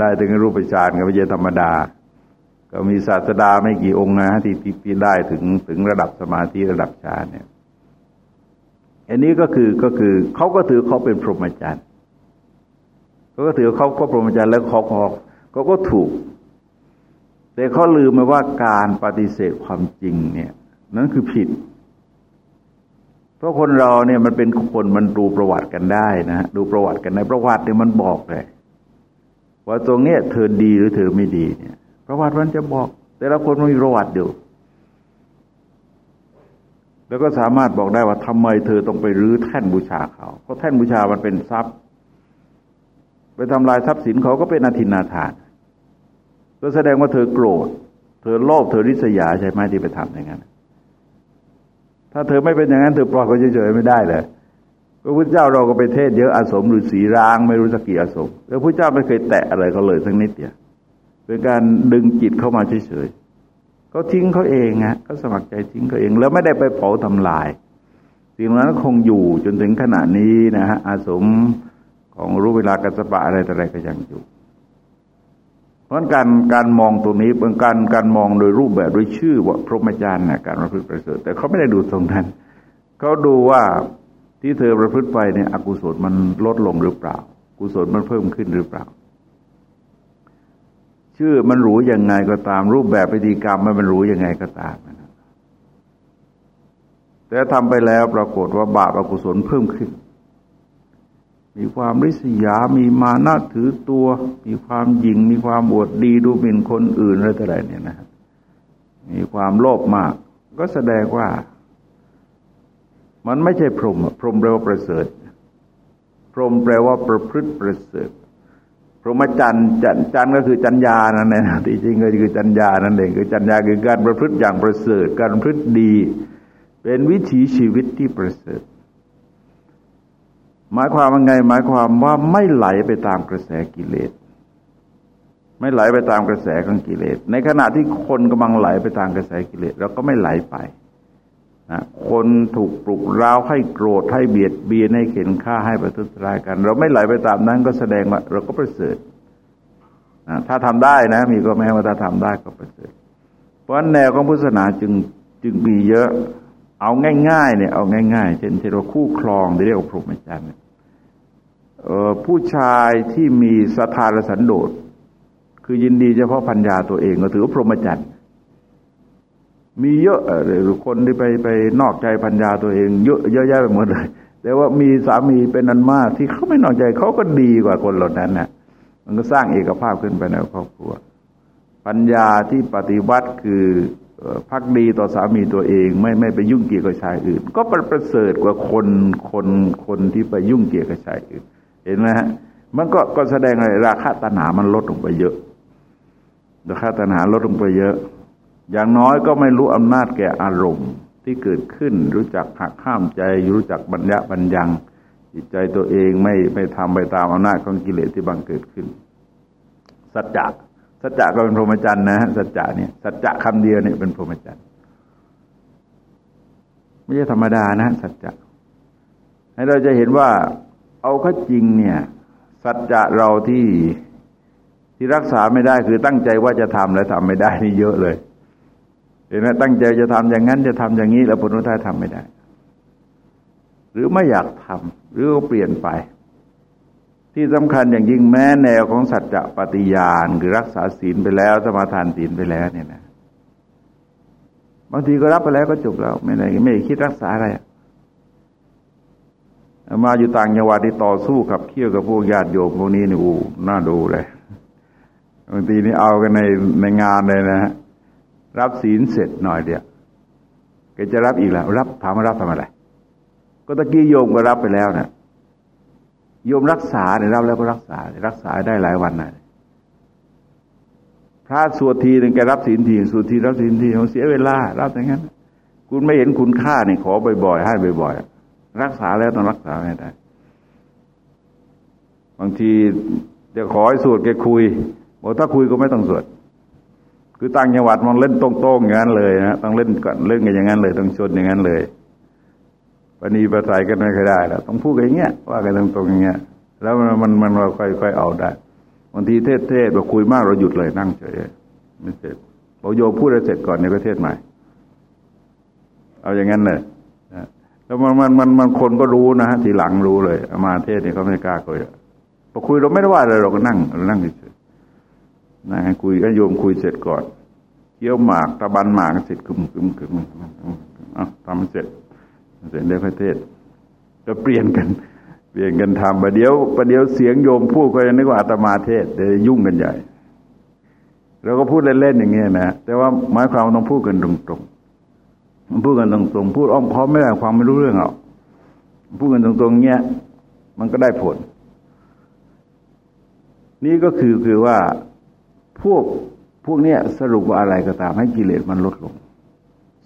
ได้ถึงรูปฌานกับวิญญธรรมดา ก็มีศาสดาไม่กี่องค์นะที่ที่ได้ถึงถึงระดับสมาธิระดับฌานเนี่ยอันนี้ก็คือก็คือเขาก็ถือเขาเป็นพรหมจรรย์เขาก็ถือเขาก็พรหมจรรย์แล้วเขาเขาเขาก็ถูก แต่เขาลืมไปว่าการปฏิเสธความจริงเนี่ยนั่นคือผิด เพราะคนเราเนี่ยมันเป็นคนมันดูประวัติกันได้นะดูประวัติกันในประวัติเนี่ยมันบอกเลย ว่าตรงเนี้ยเธอดีหรือเธอไม่ดีเนี่ยประวัติมันจะบอก แต่ละคนมันมีประวัติอยู่แล้วก็สามารถบอกได้ว่าทำไมเธอต้องไปรื้อแท่นบูชาเขา เพราะแท่นบูชามันเป็นทรัพย์ ไปทำลายทรัพย์สินเขาก็เป็นอธินาทานก็แสดงว่าเธอโกรธ เธอโลภเธอริษยาใช่ไหมที่ไปทำอย่างนั้น ถ้าเธอไม่เป็นอย่างนั้นเธอปล่อยเขาเฉยๆไม่ได้เลย พระพุทธเจ้าเราก็ไปเทศเยอะอาสมหรือสีร้างไม่รู้สักกี่อาสม แล้วพระเจ้าไม่เคยแตะอะไรเขาเลยสักนิดเดียวเป็นการดึงจิตเข้ามาเฉยๆเขาทิ้งเขาเองฮะเขาสมัครใจทิ้งเขาเอง แล้วไม่ได้ไปเผาทำลายสิ่งนั้นคงอยู่จนถึงขณะนี้นะฮะอาสมของรู้เวลากัสปะอะไรต่ออะไรก็ยังอยู่ เพราะการการมองตรงนี้เป็นการการมองโดยรูปแบบโดยชื่อว่าพรหมจรรย์นะการประพฤติประเสริฐแต่เขาไม่ได้ดูตรงนั้นเขาดูว่า ที่เธอประพฤติไปเนี่ยอกุศลมันลดลงหรือเปล่า กุศลมันเพิ่มขึ้นหรือเปล่า ชื่อมันรู้ยังไงก็ตาม รูปแบบพิธีกรรมมันรู้ยังไงก็ตามนะแต่ทำไปแล้วปรากฏว่าบาปอกุศลเพิ่มขึ้น มีความริษยา มีมานะถือตัว มีความยิงมีความบวดดีดูหมิ่นคนอื่นอะไรต่ออะไรเนี่ยนะมีความโลภมาก ก็แสดงว่า มันไม่ใช่พรหมพรหมแปลว่าประเสริฐ พรหมแปลว่าประพฤติประเสริฐพรหมจรรย์จันจันก็คือจัญญานั่นเองที่จริงก็คือจัญญานั่นเองคือจัญญาคือการประพฤติอย่างประเสริฐ การประพฤติดี เป็นวิถีชีวิตที่ประเสริฐ หมายความว่าไง หมายความว่าไม่ไหลไปตามกระแสกิเลส ไม่ไหลไปตามกระแสของกิเลส ในขณะที่คนกำลังไหลไปตามกระแสกิเลสเราก็ไม่ไหลไป คนถูกปลุกร้าวให้โกรธให้เบียดเบียนให้เข็นฆ่าให้ประทุษร้ายกัน เราไม่ไหลไปตามนั้นก็แสดงว่าเราก็ประเสริฐนะถ้าทำได้นะ มีก็แม้ว่าถ้าทำได้ก็ประเสริฐเพราะแนวของพุทธศาสนาจึงจึงมีเยอะ เอาง่ายๆเนี่ยเอาง่ายๆ เช่นที่เราคู่ครองที่เรียกว่าพรหมจรรย์ผู้ชายที่มีสถานสันโดษคือยินดีเฉพาะพัญญาตัวเองก็ถือว่าพรหมจรรย์ มีเยอะหรือคนที่ไปไปนอกใจพัญญาตัวเองเยอะเยอะแยะไปหมดเลย แต่ว่ามีสามีเป็นอันมากที่เขาไม่นอกใจเขาก็ดีกว่าคนเหล่านั้นนะ่ะมันก็สร้างเอกภาพขึ้นไปในครอบครัว ปัญญาที่ปฏิวัติคือพักดีต่อสามีตัวเอง ไม่ไม่ไปยุ่งเกี่ยวกับชายอื่น ก็ประเสริฐกว่าคนคนคนที่ไปยุ่งเกี่ยวกับชายอื่น เห็นไหมฮะมันก็ก็แสดงอะไรราคาตัณหามันลดลงไปเยอะราคาตัณหาลดลงไปเยอะ อย่างน้อยก็ไม่รู้อำนาจแก่อารมณ์ที่เกิดขึ้น รู้จักหักข้ามใจ รู้จักบัญญับัญญัง จิตใจตัวเองไม่ไม่ทำไปตามอำนาจของกิเลสที่บังเกิดขึ้น สัจจะสัจจะก็เป็นพรหมจรรย์นะสัจจะเนี่ยสัจจะคำเดียวเนี่ยเป็นพรหมจรรย์ไม่ใช่ธรรมดานะสัจจะให้เราจะเห็นว่าเอาข้อจริงเนี่ย สัจจะเราที่ที่รักษาไม่ได้คือตั้งใจว่าจะทำแล้วทำไม่ได้นี่เยอะเลย เห็นไหมตั้งใจจะทำอย่างนั้นจะทำอย่างนี้ แล้วผลท้ายทำไม่ได้ หรือไม่อยากทำหรือเปลี่ยนไป ที่สำคัญอย่างยิ่งแม้แนวของสัจจะปฏิญาณคือรักษาศีลไปแล้ว สมาทานศีลไปแล้วเนี่ยนะบางทีก็รับไปแล้วก็จบแล้ว ไม่ได้ไม่คิดรักษาอะไรมาอยู่ต่างจังหวัดที่ต่อสู้กับเคี่ยวกับพวกญาติโยมพวกนี้นี่อู้น่าดูเลยบางทีนี่เอากันในในงานเลยนะฮะ รับศีลเสร็จหน่อยเดียวแกจะรับอีกแล้ว รับถามว่ารับทำอะไร ก็ตะกี้โยมก็รับไปแล้วนะโยมรักษาเนี่ยรับแล้วก็รักษา รักษาได้หลายวันนะพระสวดทีหนึ่งแกรับศีลทีสวดทีรับศีลทีเขาเสียเวลา รับอย่างนั้น คุณไม่เห็นคุณค่าเนี่ยขอบ่อยๆให้บ่อยๆรักษาแล้วต้องรักษาให้ได้ บางทีจะขอให้สวดแกคุยบอกถ้าคุยก็ไม่ต้องสวด คือต่างจังหวัดมันเล่นตรงๆอย่างนั้นเลยนะต้องเล่นก่อนเล่นกันอย่างนั้นเลยต้องชนอย่างนั้นเลยปณีประสายกันไม่เคยได้แล้วต้องพูดกันอย่างเงี้ยว่ากันตรงๆอย่างเงี้ย แล้วมันมันมันเราค่อยๆเอาได้บางทีเทศเทศเราคุยมากเราหยุดเลยนั่งเฉยไม่เสร็จบอกโยพูดแล้เสร็จก่อนในประเทศใหม่ เอาอย่างนั้นเลยแล้วมันมันมันมันคนก็รู้นะฮะทีหลังรู้เลย มาเทศเนี่ยเขาไม่กล้าคุยพอคุยเราไม่ได้ว่าอะไรเราก็นั่งเรานั่งเฉย นะคุยก็โยมคุยเสร็จก่อนเคี้ยวหมากตะบันหมากเสร็จกึมกึมกึมอะทำเสร็จ เสร็จได้พระเทศก็เปลี่ยนกัน เปลี่ยนกันทำประเดี๋ยวประเดี๋ยวเสียงโยมพูดก็ยังนึกว่าอาตมาเทศเดี๋ยวยุ่งกันใหญ่เราก็พูดเล่นๆอย่างเงี้ยนะแต่ว่าหมายความต้องพูดกันตรงๆมันพูดกันตรงๆพูดอ้อมค้อมไม่ได้ความไม่รู้เรื่องหรอกพูดกันตรงๆเงี้ยมันก็ได้ผล นี่ก็คือคือว่า พวกพวกเนี้ยสรุปว่าอะไรก็ตามให้กิเลสมันลดลง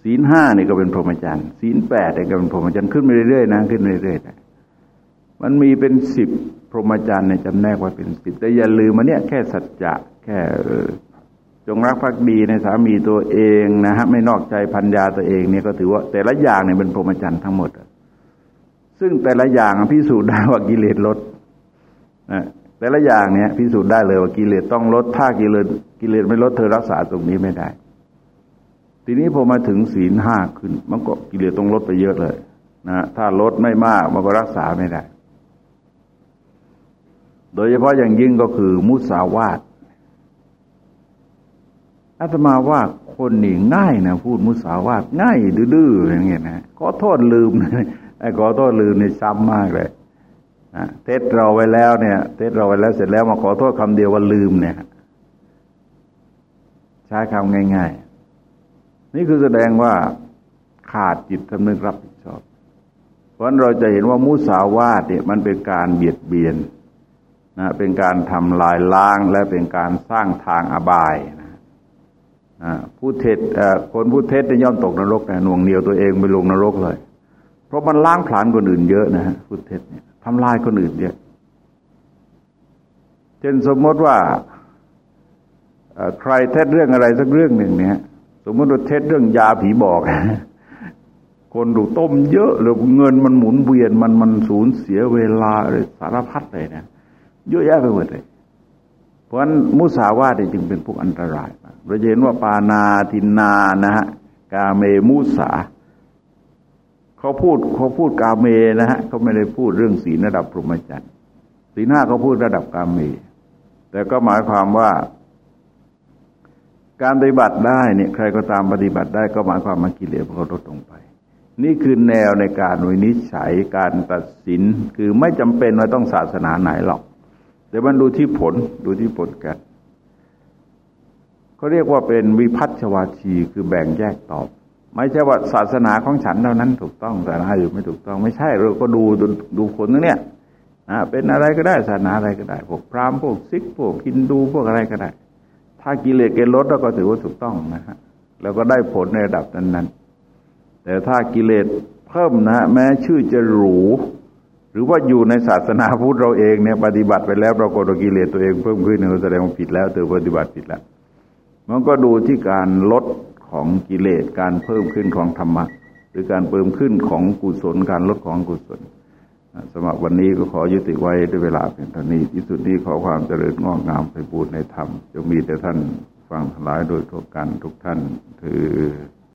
ศีลห้านี่ก็เป็นพรหมจรรย์ศีลแปดนี่ก็เป็นพรหมจรรย์ขึ้นไปเรื่อยๆนะขึ้นเรื่อยๆมันมีเป็นสิบพรหมจรรย์เนี่ยจำแนกว่าเป็นสิบแต่อย่าลืมมันเนี่ยแค่สัจจะแค่จงรักภักดีในสามีตัวเองนะฮะไม่นอกใจพันยาตัวเองเนี่ยก็ถือว่าแต่ละอย่างเนี่ยเป็นพรหมจรรย์ทั้งหมด ซึ่งแต่ละอย่างพิสูจน์ได้ว่ากิเลสลดนะ แต่ละอย่างเนี่ยพิสูจน์ได้เลยว่ากิเลสต้องลดถ้ากิเลสกิเลสไม่ลดเธอรักษาตรงนี้ไม่ได้ ทีนี้พอมาถึงศีลห้าขึ้น มันก็กิเลสต้องลดไปเยอะเลยนะถ้าลดไม่มากมันก็รักษาไม่ได้ โดยเฉพาะอย่างยิ่งก็คือมุสาวาทอาตมาว่าคนนี่ง่ายนะพูดมุสาวาทง่ายดื้อๆอย่างเงี้ยนะขอโทษลืมไอ้ขอโทษลืมนี่ซ้ำมากเลย เทศเราไว้แล้วเนี่ย เทศเราไว้แล้วเสร็จแล้วมาขอโทษคำเดียวว่าลืมเนี่ย ใช้คำง่าย ๆ นี่คือแสดงว่าขาดจิตสำนึกรับผิดชอบ เพราะเราจะเห็นว่ามุสาวาทเนี่ยมันเป็นการเบียดเบียนนะเป็นการทำลายล้างและเป็นการสร้างทางอบายนะผู้เท็จคนผู้เท็จะย่อมตกนรกแต่หน่วงเหนียวตัวเองไปลงนรกเลย เพราะมันล้างผลาญคนอื่นเยอะนะฮะผู้เท็จเนี่ย ทำลายคนอื่นเยอะเช่นสมมติว่าใครเท็จเรื่องอะไรสักเรื่องหนึ่งเนี่ยสมมติว่าเท็จเรื่องยาผีบอก คนดูต้มเยอะหรือเงินมันหมุนเวียนมันมันสูญเสียเวลาอะไรสารพัดเลยนะเยอะแยะไปหมดเลย เพราะฉะนั้นมุสาวาทจึงเป็นพวกอันตรายเราเห็นว่าปานาทินนานะฮะกาเมมุสา เขาพูดเขาพูดกาเมนะฮะเขาไม่ได้พูดเรื่องศีลระดับพรหมจรรย์ศีลห้าเขาพูดระดับกาเม แต่ก็หมายความว่า การปฏิบัติได้เนี่ยใครก็ตามปฏิบัติได้ก็หมายความมากิเลสเขาลดลงไป นี่คือแนวในการวินิจฉัยการตัดสินคือไม่จำเป็นว่าต้องศาสนาไหนหรอก แต่มันดูที่ผลดูที่ผลกันเขาเรียกว่าเป็นวิพัฒชวาชีคือแบ่งแยกตอบ ไม่ใช่ว่าศาสนาของฉันเท่านั้นถูกต้องแต่ละอยู่ไม่ถูกต้อง ไม่ใช่เราก็ดูดูผลตรงเนี้ยนะเป็นอะไรก็ได้ศาสนาอะไรก็ได้ พวกพราหมณ์พวกซิกพวกกินดูพวกอะไรก็ได้ ถ้ากิเลสเกินลดเราก็ถือว่าถูกต้องนะฮะแล้วก็ได้ผลในระดับนั้น ๆ แต่ถ้ากิเลสเพิ่มนะ แม้ชื่อจะหรู หรือว่าอยู่ในศาสนาพุทธเราเองเนี่ยปฏิบัติไปแล้วปรากฏกิเลสตัวเองเพิ่มขึ้นเราแสดงว่าผิดแล้วตัวปฏิบัติผิดแล้วมันก็ดูที่การลด ของกิเลสการเพิ่มขึ้นของธรรมะหรือการเพิ่มขึ้นของกุศลการลดของกุศลสำหรับวันนี้ก็ขอยุติไว้ด้วยเวลาเพียงเท่านี้ที่สุดนี้ขอความเจริญงอกงามไปบูรณนธรรมจะมีแต่ท่านฟังทั้งหลายโดยทั่วกันทุกท่านถือ